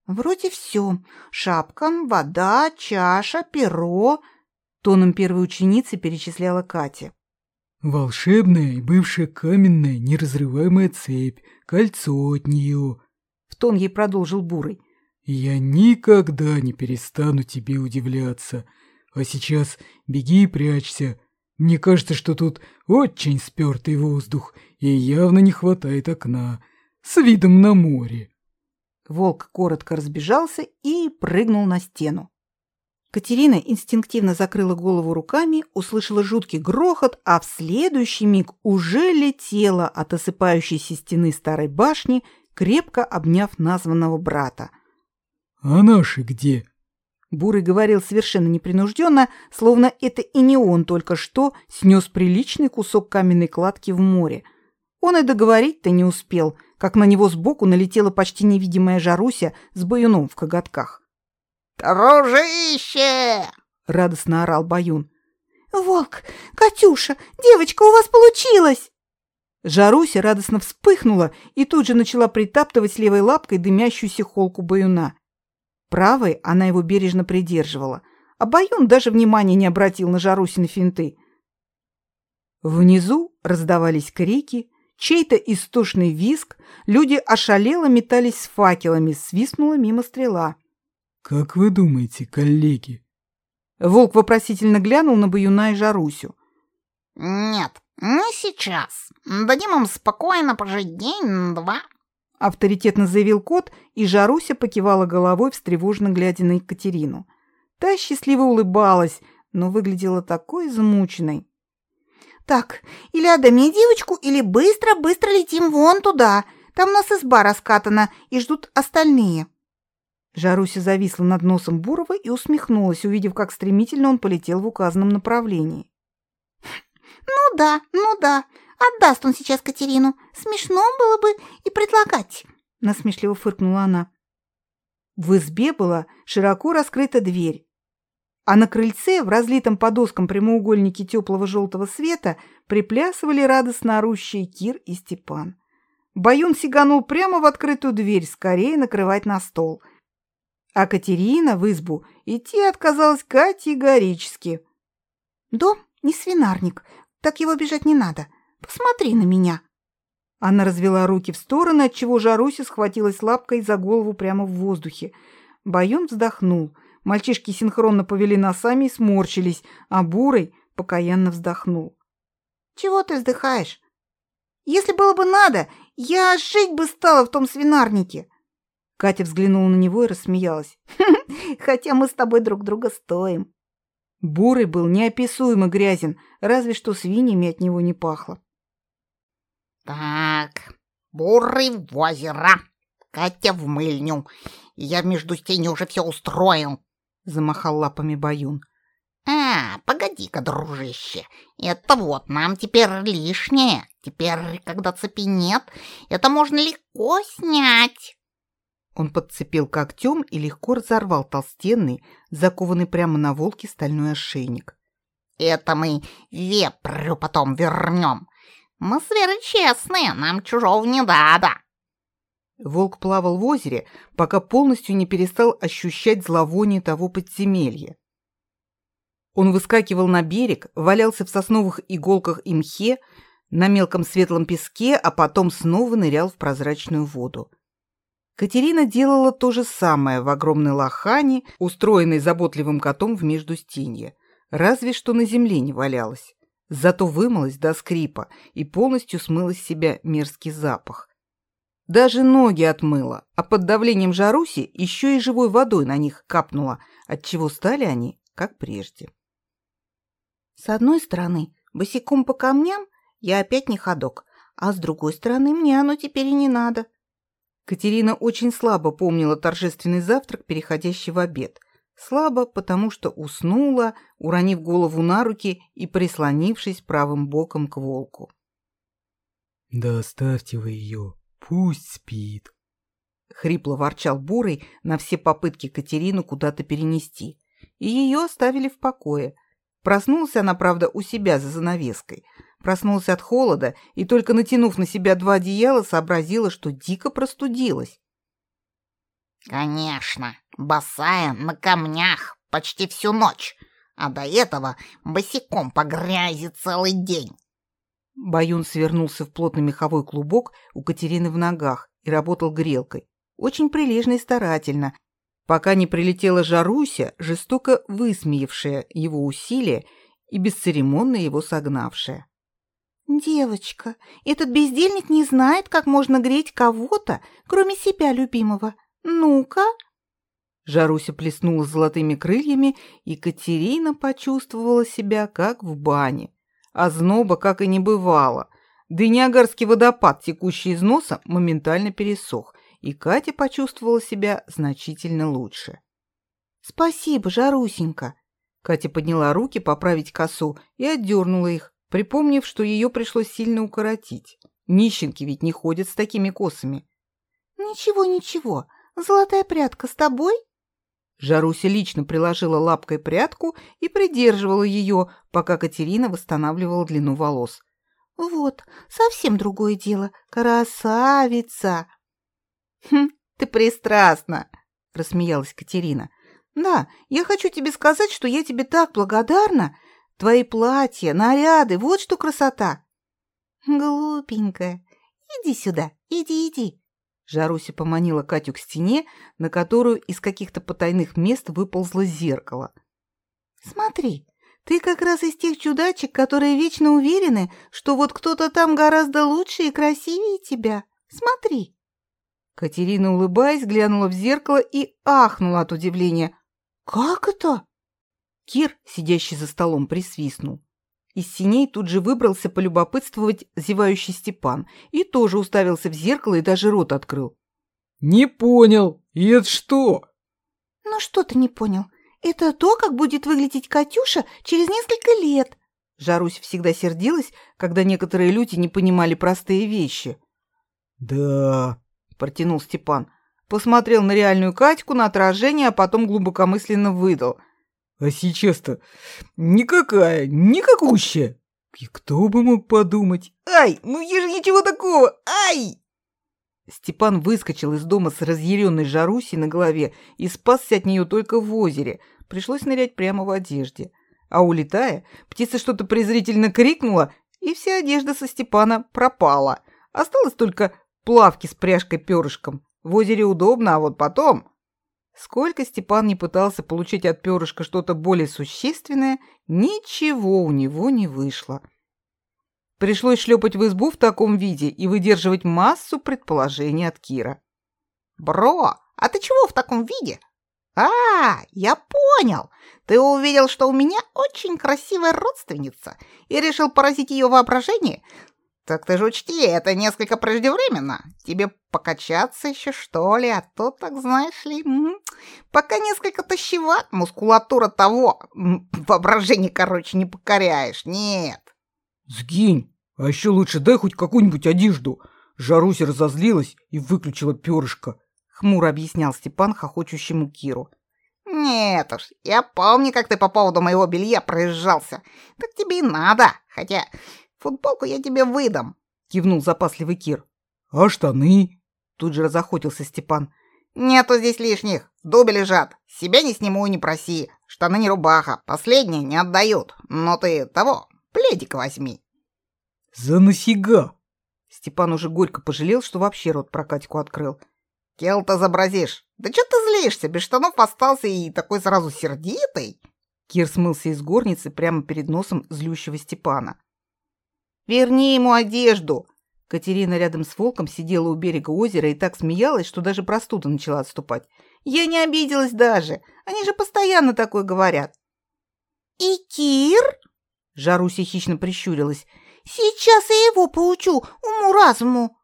S2: Вроде все. Шапка, вода, чаша, перо.
S1: Тоном первой ученицы перечисляла Катя.
S4: Волшебная и бывшая каменная неразрываемая цепь, кольцо от нее.
S1: В тон ей продолжил Бурый.
S4: Я никогда не перестану тебе удивляться. А сейчас беги и прячься. Мне кажется, что тут очень спертый воздух и явно не хватает окна с видом на море.
S1: Волк коротко разбежался и прыгнул на стену. Катерина инстинктивно закрыла голову руками, услышала жуткий грохот, а в следующий миг уже летела от осыпающейся стены старой башни, крепко обняв названного брата.
S4: «А наши где?»
S1: Бурый говорил совершенно непринужденно, словно это и не он только что снес приличный кусок каменной кладки в море. Он и договорить-то не успел, как на него сбоку налетела почти невидимая Жаруся с баюном в коготках.
S3: «Дружище!»
S1: — радостно орал Баюн.
S2: «Волк! Катюша! Девочка, у вас получилось!»
S1: Жаруся радостно вспыхнула и тут же начала притаптывать левой лапкой дымящуюся холку Баюна. Правой она его бережно придерживала, а Баюн даже внимания не обратил на Жарусины финты. Внизу раздавались крики, чей-то истошный визг, люди ошалело метались с факелами, свистнула мимо стрела.
S4: «Как вы думаете, коллеги?»
S1: Волк вопросительно глянул на Баюна и Жарусю.
S3: «Нет, не сейчас. Дадим им спокойно пожить день-два».
S1: Авторитетно заявил кот, и Жаруся покивала головой, встревоженно глядя на Екатерину. Та счастливо улыбалась, но выглядела такой измученной.
S2: Так, или отдай мне девочку, или быстро-быстро летим вон туда. Там у нас изба раскатана, и ждут остальные».
S1: Жаруся зависла над носом Бурова и усмехнулась, увидев, как стремительно он полетел в указанном направлении.
S2: «Ну да, ну да, отдаст он сейчас Катерину. Смешно было бы и предлагать», — насмешливо фыркнула она.
S1: В избе была широко раскрыта дверь, а на крыльце в разлитом по доскам прямоугольнике теплого желтого света приплясывали радостно орущие Кир и Степан. Баюн сиганул прямо в открытую дверь, скорее накрывать на стол. А Катерина в избу идти отказалась категорически.
S2: «Дом не свинарник, так его бежать не надо. Посмотри на меня!»
S1: Она развела руки в стороны, отчего Жаруся схватилась лапкой за голову прямо в воздухе. Баюн вздохнул – Мальчишки синхронно повели носами и сморщились, а Бурый покаянно вздохнул.
S2: «Чего ты вздыхаешь? Если было бы надо, я жить бы стала в том свинарнике!»
S1: Катя взглянула на него и рассмеялась.
S2: «Хотя мы с тобой друг друга стоим».
S1: Бурый был неописуемо грязен, разве что свиньями от него не пахло.
S3: «Так, Бурый в озеро, Катя в мыльню. Я между тени уже все устроил. — замахал лапами Баюн. «А, погоди-ка, дружище, это вот нам теперь лишнее. Теперь, когда цепи нет, это можно легко снять». Он подцепил когтем и легко разорвал толстенный, закованный прямо на волке стальной ошейник. «Это мы вепрю потом вернем. Мы сверы честные, нам чужого не надо». Волк плавал в озере, пока полностью не перестал ощущать зловоние того подземелья. Он выскакивал на берег, валялся в сосновых иголках и мхе, на мелком светлом песке, а потом снова нырял в прозрачную воду. Катерина делала то же самое в огромной лохане, устроенной заботливым котом в междустенье, разве что на земле не валялась. Зато вымылась до скрипа и полностью смыла с себя мерзкий запах. Даже ноги отмыла, а под давлением Жаруси еще и живой водой на них капнула, отчего стали они, как прежде.
S2: С одной стороны, босиком по камням я опять не ходок, а с другой стороны, мне оно теперь и не надо.
S1: Катерина очень слабо помнила торжественный завтрак, переходящий в обед. Слабо, потому что уснула, уронив голову на руки и прислонившись правым боком к волку.
S4: «Да оставьте вы ее», Пусть спит.
S1: Хрипло ворчал Бурый на все попытки Катерину куда-то перенести. И ее оставили в покое. Проснулась она, правда, у себя за занавеской. Проснулась от холода и, только натянув на себя два одеяла, сообразила, что дико простудилась.
S3: «Конечно, босая на камнях почти всю ночь, а до этого босиком по грязи целый день.
S1: Баюн свернулся в плотный меховой клубок у Катерины в ногах и работал грелкой. Очень прилежно и старательно, пока не прилетела Жаруся, жестоко высмеявшая его усилия и бесцеремонно его согнавшая.
S2: «Девочка, этот бездельник не знает, как можно греть кого-то, кроме себя любимого. Ну-ка!»
S1: Жаруся плеснула золотыми крыльями, и Катерина почувствовала себя как в бане а зноба как и не бывало. Да водопад, текущий из носа, моментально пересох, и Катя почувствовала себя значительно лучше.
S2: «Спасибо, Жарусенька!»
S1: Катя подняла руки поправить косу и отдернула их, припомнив, что ее пришлось сильно укоротить. Нищенки ведь не ходят с такими косами.
S2: «Ничего, ничего. Золотая прядка с тобой?»
S1: Жаруся лично приложила лапкой прядку и придерживала ее, пока Катерина восстанавливала длину волос.
S2: «Вот, совсем другое дело. Красавица!»
S1: «Хм, ты пристрастна!» — рассмеялась Катерина. «Да, я хочу тебе сказать, что я тебе так благодарна. Твои платья, наряды — вот что красота!»
S2: «Глупенькая, иди сюда, иди, иди!»
S1: Жаруся поманила Катю к стене, на которую из каких-то потайных мест выползло зеркало.
S2: «Смотри, ты как раз из тех чудачек, которые вечно уверены, что вот кто-то там гораздо лучше и красивее тебя. Смотри!»
S1: Катерина, улыбаясь, глянула в зеркало и ахнула от удивления. «Как это?» Кир, сидящий за столом, присвистнул. Из синей тут же выбрался полюбопытствовать зевающий Степан и тоже уставился в зеркало и даже рот открыл.
S4: «Не понял. И это что?»
S2: «Ну что ты не понял? Это то, как будет выглядеть Катюша через несколько лет».
S1: Жарусь всегда сердилась, когда некоторые люди не понимали простые вещи.
S4: «Да...»
S1: — протянул Степан. Посмотрел на реальную Катьку, на отражение, а потом глубокомысленно выдал —
S4: а сейчас-то никакая, никакущая. И кто бы мог подумать?
S1: Ай, ну я же ничего такого! Ай! Степан выскочил из дома с разъяренной Жарусей на голове и спасся от нее только в озере. Пришлось нырять прямо в одежде. А улетая, птица что-то презрительно крикнула, и вся одежда со Степана пропала. Осталось только плавки с пряжкой-перышком. В озере удобно, а вот потом... Сколько Степан не пытался получить от перышка что-то более существенное, ничего у него не вышло. Пришлось шлепать в избу в таком виде и выдерживать массу предположений от Кира.
S3: «Бро, а ты чего в таком виде?» «А, я понял. Ты увидел, что у меня очень красивая родственница и решил поразить ее воображение, «Так ты же учти, это несколько преждевременно. Тебе покачаться еще, что ли, а то, так знаешь ли, пока несколько тащеват, мускулатура того, воображение, короче, не покоряешь, нет».
S4: «Сгинь, а еще лучше дай хоть какую-нибудь одежду». Жаруся разозлилась и выключила перышко.
S1: Хмуро объяснял Степан хохочущему Киру.
S3: «Нет уж, я помню, как ты по поводу моего белья проезжался. Так тебе и надо, хотя Футболку я тебе выдам,
S1: кивнул запасливый Кир.
S4: А штаны?
S1: Тут же разохотился Степан.
S3: Нету здесь лишних, в дубе лежат. Себя не сниму и не проси. Штаны не рубаха, последние не отдают. Но ты того, пледик возьми.
S4: За нафига?
S1: Степан уже горько пожалел, что вообще рот про Катьку открыл.
S3: Кел-то изобразишь. Да что ты злишься? Без штанов остался и такой сразу сердитый.
S1: Кир смылся из горницы прямо перед носом злющего Степана. Верни ему одежду!» Катерина рядом с волком сидела у берега озера и так смеялась, что даже простуда начала отступать. «Я не обиделась даже. Они же постоянно такое говорят».
S2: «И Кир?»
S1: Жаруся хищно прищурилась.
S2: «Сейчас я его поучу уму-разуму».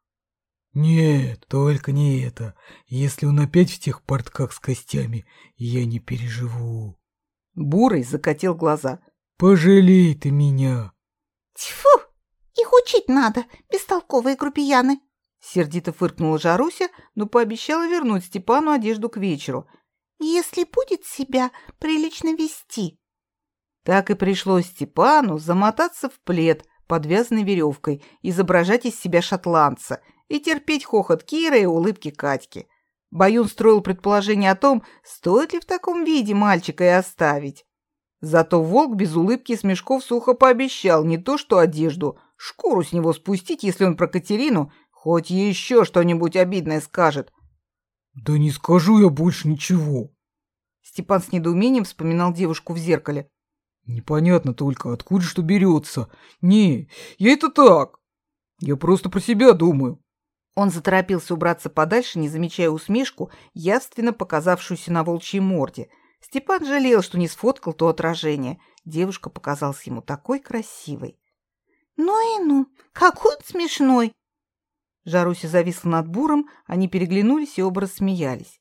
S4: «Нет, только не это. Если он опять в тех портках с костями, я не переживу».
S1: Бурый закатил глаза.
S4: «Пожалей ты меня».
S2: «Тьфу!» Их учить надо, бестолковые грубияны.
S1: Сердито фыркнула Жаруся, но пообещала вернуть Степану одежду к вечеру.
S2: Если будет себя прилично вести.
S1: Так и пришлось Степану замотаться в плед, подвязанный веревкой, изображать из себя шотландца и терпеть хохот Кира и улыбки Катьки. Баюн строил предположение о том, стоит ли в таком виде мальчика и оставить. Зато волк без улыбки и смешков сухо пообещал не то что одежду, шкуру с него спустить, если он про Катерину хоть еще что-нибудь обидное скажет.
S4: «Да не скажу я больше ничего».
S1: Степан с недоумением вспоминал девушку в зеркале.
S4: «Непонятно только, откуда что берется. Не, я это так. Я просто про себя думаю».
S1: Он заторопился убраться подальше, не замечая усмешку, явственно показавшуюся на волчьей морде – Степан жалел, что не сфоткал то отражение. Девушка показалась ему такой красивой.
S2: «Ну и ну, какой он смешной!»
S1: Жаруся зависла над буром, они переглянулись и оба рассмеялись.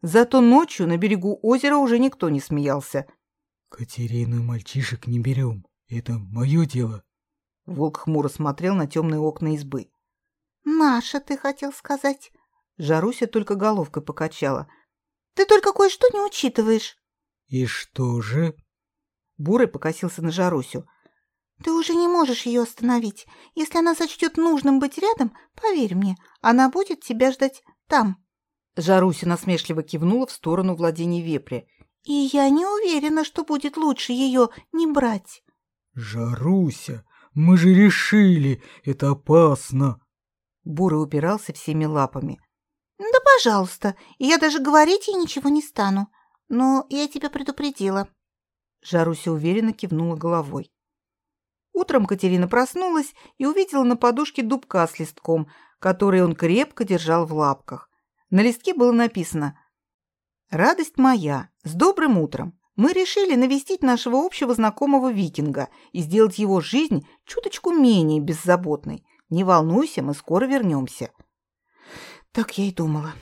S1: Зато ночью на берегу озера уже никто не смеялся.
S4: «Катерину и мальчишек не берем. Это мое дело».
S1: Волк хмуро смотрел на темные окна избы.
S2: «Наша, ты хотел сказать?»
S1: Жаруся только головкой покачала –
S2: ты только кое-что не учитываешь.
S4: И что же?
S1: Бурый покосился на Жарусю.
S2: Ты уже не можешь ее остановить. Если она сочтет нужным быть рядом, поверь мне, она будет тебя ждать там.
S1: Жаруся насмешливо кивнула в сторону владения вепря.
S2: И я не уверена, что будет лучше ее не брать.
S4: Жаруся, мы же решили, это опасно.
S1: Бурый упирался всеми лапами.
S2: Да, пожалуйста, я даже говорить ей ничего не стану. Но я тебя предупредила.
S1: Жаруся уверенно кивнула головой. Утром Катерина проснулась и увидела на подушке дубка с листком, который он крепко держал в лапках. На листке было написано «Радость моя, с добрым утром. Мы решили навестить нашего общего знакомого викинга и сделать его жизнь чуточку менее беззаботной. Не волнуйся, мы скоро вернемся. Так я и думала.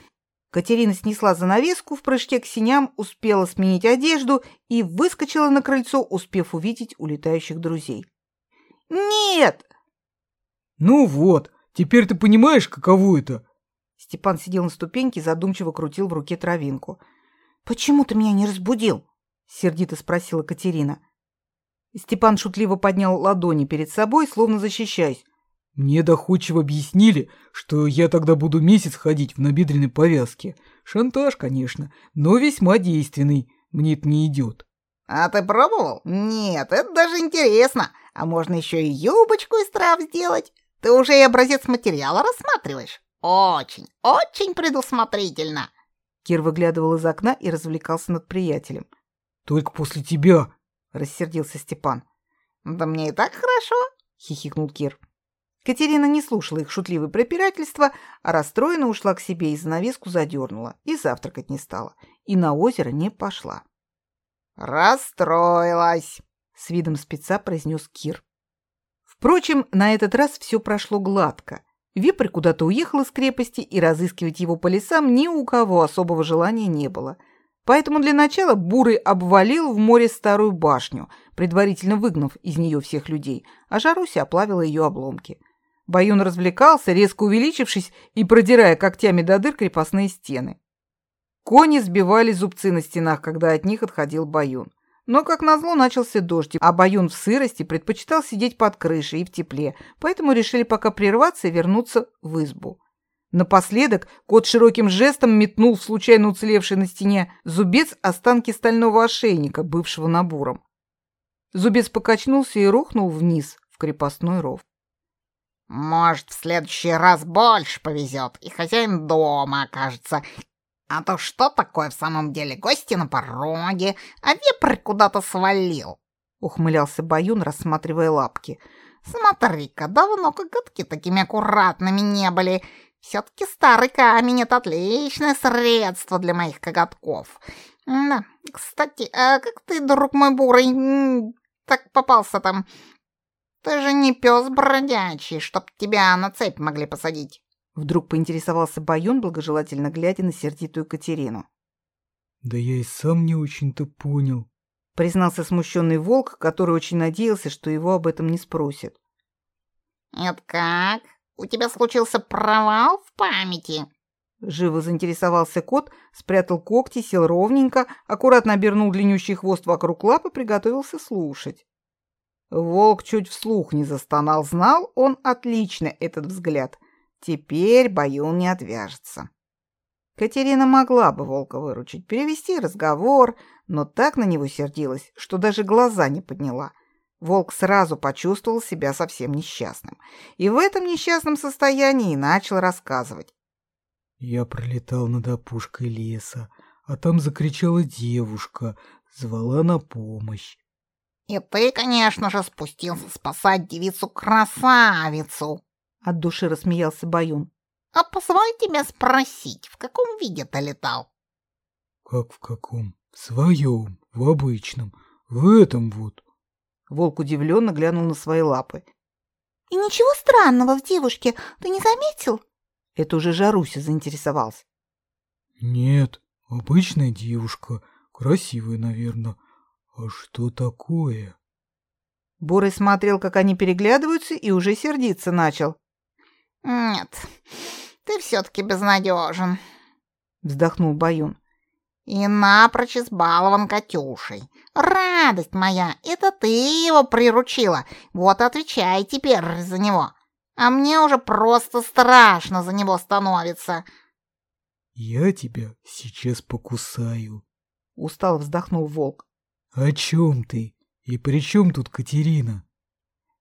S1: Катерина снесла занавеску в прыжке к синям, успела сменить одежду и выскочила на крыльцо, успев увидеть улетающих друзей. «Нет!»
S4: «Ну вот, теперь ты понимаешь, каково это?»
S1: Степан сидел на ступеньке и задумчиво крутил в руке травинку. «Почему ты меня не разбудил?» — сердито спросила Катерина. Степан шутливо поднял ладони перед собой, словно защищаясь.
S4: Мне доходчиво объяснили, что я тогда буду месяц ходить в набедренной повязке. Шантаж, конечно, но весьма действенный. Мне это не идет.
S3: А ты пробовал? Нет, это даже интересно. А можно еще и юбочку из трав сделать. Ты уже и образец материала рассматриваешь? Очень, очень предусмотрительно.
S1: Кир выглядывал из окна и развлекался над приятелем.
S4: Только после тебя,
S1: рассердился Степан.
S3: Да мне и так хорошо,
S1: хихикнул Кир. Катерина не слушала их шутливые препирательства, а расстроенно ушла к себе и занавеску задернула, и завтракать не стала, и на озеро не пошла.
S3: «Расстроилась!» — с видом спеца произнес Кир.
S1: Впрочем, на этот раз все прошло гладко. Вепрь куда-то уехал из крепости, и разыскивать его по лесам ни у кого особого желания не было. Поэтому для начала Бурый обвалил в море старую башню, предварительно выгнав из нее всех людей, а Жаруся оплавила ее обломки. Баюн развлекался, резко увеличившись и продирая когтями до дыр крепостные стены. Кони сбивали зубцы на стенах, когда от них отходил Баюн. Но, как назло, начался дождь, а Баюн в сырости предпочитал сидеть под крышей и в тепле, поэтому решили пока прерваться и вернуться в избу. Напоследок кот широким жестом метнул в случайно уцелевший на стене зубец останки стального ошейника, бывшего набором. Зубец покачнулся и рухнул вниз в крепостной ров.
S3: Может, в следующий раз больше повезет, и хозяин дома окажется. А то что такое в самом деле? Гости на пороге, а вепрь куда-то свалил.
S1: Ухмылялся Баюн, рассматривая лапки.
S3: Смотри-ка, давно коготки такими аккуратными не были. Все-таки старый камень — это отличное средство для моих коготков. Да, кстати, а как ты, друг мой бурый, так попался там? Ты же не пес бродячий, чтоб тебя на цепь могли посадить.
S1: Вдруг поинтересовался Баюн, благожелательно глядя на сердитую Катерину.
S4: Да я и сам не очень-то понял.
S1: Признался смущенный волк, который очень надеялся, что его об этом не спросят.
S3: «Это как? У тебя случился провал в памяти?»
S1: Живо заинтересовался кот, спрятал когти, сел ровненько, аккуратно обернул длиннющий хвост вокруг лап и приготовился слушать. Волк чуть вслух не застонал, знал он отлично этот взгляд. Теперь Баюн не отвяжется. Катерина могла бы волка выручить, перевести разговор, но так на него сердилась, что даже глаза не подняла. Волк сразу почувствовал себя совсем несчастным. И в этом несчастном состоянии начал рассказывать.
S4: Я пролетал над опушкой леса, а там закричала девушка, звала на помощь.
S3: И ты, конечно же, спустился спасать девицу-красавицу.
S1: От души рассмеялся Баюн.
S3: А позволь тебя спросить, в каком виде ты летал?
S4: Как в каком? В своем, в обычном, в этом вот.
S1: Волк удивленно глянул на свои лапы.
S2: И ничего странного в девушке ты не заметил?
S1: Это уже Жаруся заинтересовался.
S4: Нет, обычная девушка, красивая, наверное. «А что такое?»
S1: Бурый смотрел, как они переглядываются, и уже сердиться начал.
S3: «Нет, ты все-таки безнадежен», — вздохнул Баюн. «И напрочь избалован Катюшей. Радость моя, это ты его приручила. Вот отвечай теперь за него. А мне уже просто страшно за него становится».
S4: «Я тебя сейчас покусаю», —
S1: устало вздохнул волк.
S4: «О чем ты? И при чем тут Катерина?»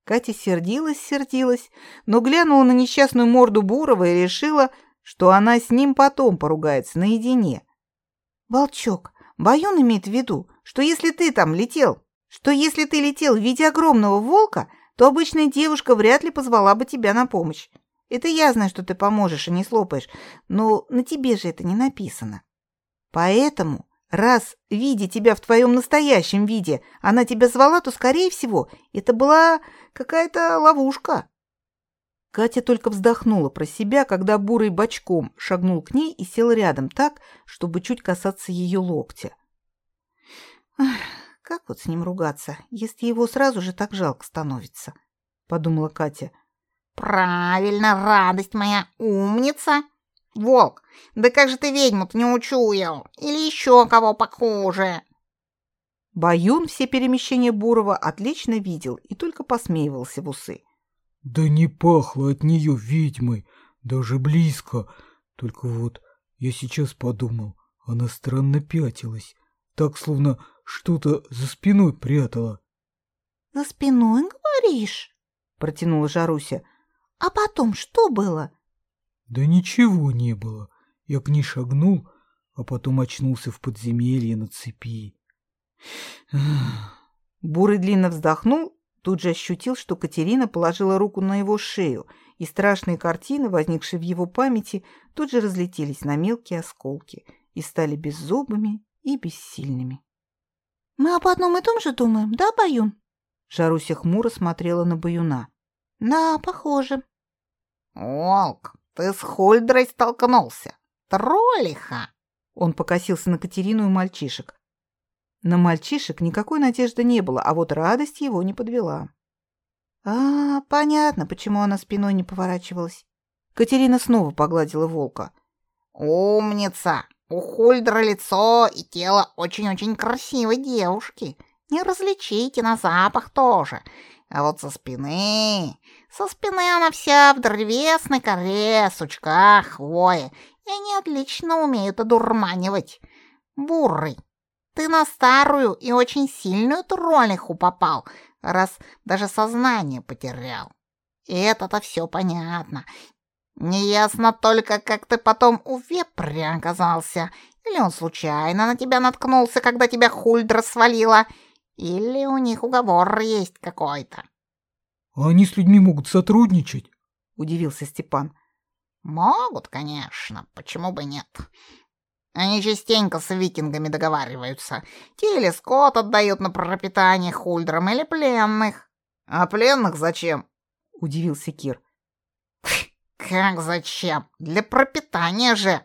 S1: Катя сердилась, сердилась, но глянула на несчастную морду Бурова и решила, что она с ним потом поругается наедине. «Волчок, Баюн имеет в виду, что если ты там летел, что если ты летел в виде огромного волка, то обычная девушка вряд ли позвала бы тебя на помощь. Это я знаю, что ты поможешь и не слопаешь, но на тебе же это не написано. Поэтому Раз, видя тебя в твоем настоящем виде, она тебя звала, то, скорее всего, это была какая-то ловушка. Катя только вздохнула про себя, когда бурый бочком шагнул к ней и сел рядом так, чтобы чуть касаться ее локтя. Как вот с ним ругаться, если его сразу же так жалко становится, подумала Катя.
S3: Правильно, радость моя, умница. Волк, да как же ты ведьму-то не учуял? Или еще кого похуже?
S1: Баюн все перемещения Бурова отлично видел и только посмеивался в усы.
S4: Да не пахло от нее ведьмой, даже близко. Только вот я сейчас подумал, она странно пятилась, так словно что-то за спиной прятала.
S1: За спиной, говоришь? протянула Жаруся. А потом что было?
S4: Да ничего не было. Я к ней шагнул, а потом очнулся в подземелье на цепи.
S1: Бурый длинно вздохнул, тут же ощутил, что Катерина положила руку на его шею, и страшные картины, возникшие в его памяти, тут же разлетелись на мелкие осколки и стали беззубыми и бессильными. «Мы об одном и том же думаем, да, Баюн?» Жаруся хмуро смотрела на Баюна. «Да, похоже».
S3: «Волк, ты с Хольдрой столкнулся. Троллиха!»
S1: Он покосился на Катерину и мальчишек. На мальчишек никакой надежды не было, а вот радость его не подвела. А, понятно, почему она спиной не поворачивалась. Катерина снова погладила волка.
S3: «Умница! У Хольдра лицо и тело очень-очень красивой девушки. Не различите на запах тоже. А вот со спины... Со спины она вся в древесной коре, сучках, хвое. И они отлично умеют одурманивать. Бурый, ты на старую и очень сильную троллиху попал, раз даже сознание потерял. И это-то все понятно. Неясно только, как ты потом у вепря оказался. Или он случайно на тебя наткнулся, когда тебя хульдра свалила, или у них уговор есть какой-то.
S4: А они с людьми могут сотрудничать?
S1: Удивился Степан.
S3: Могут, конечно, почему бы нет. Они частенько с викингами договариваются. Те или скот отдают на пропитание хульдрам, или пленных.
S2: А пленных зачем?
S1: Удивился Кир.
S3: Как зачем? Для пропитания же,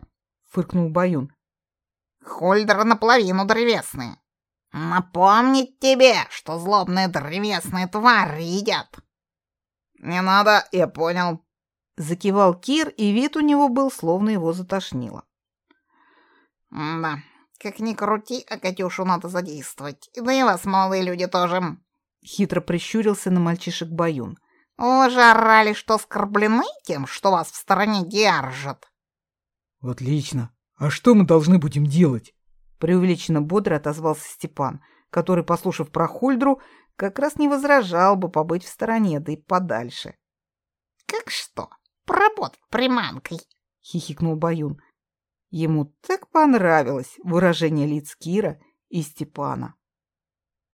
S1: фыркнул Баюн.
S3: Хульдры наполовину древесные. Напомнить тебе, что злобные древесные твари едят.
S2: Не надо, я понял.
S1: Закивал Кир, и вид у него был, словно его затошнило.
S3: Да, как ни крути, а Катюшу надо задействовать. Да и вас, молодые люди, тоже.
S1: Хитро прищурился на мальчишек Баюн.
S3: Вы же орали, что оскорблены тем, что вас в стороне держат.
S4: Отлично. А что мы должны будем делать?
S1: Преувеличенно бодро отозвался Степан, который, послушав про Хульдру, как раз не возражал бы побыть в стороне, да и подальше.
S3: Как что? Поработать приманкой?
S1: Хихикнул Баюн. Ему так понравилось выражение лиц Кира и Степана.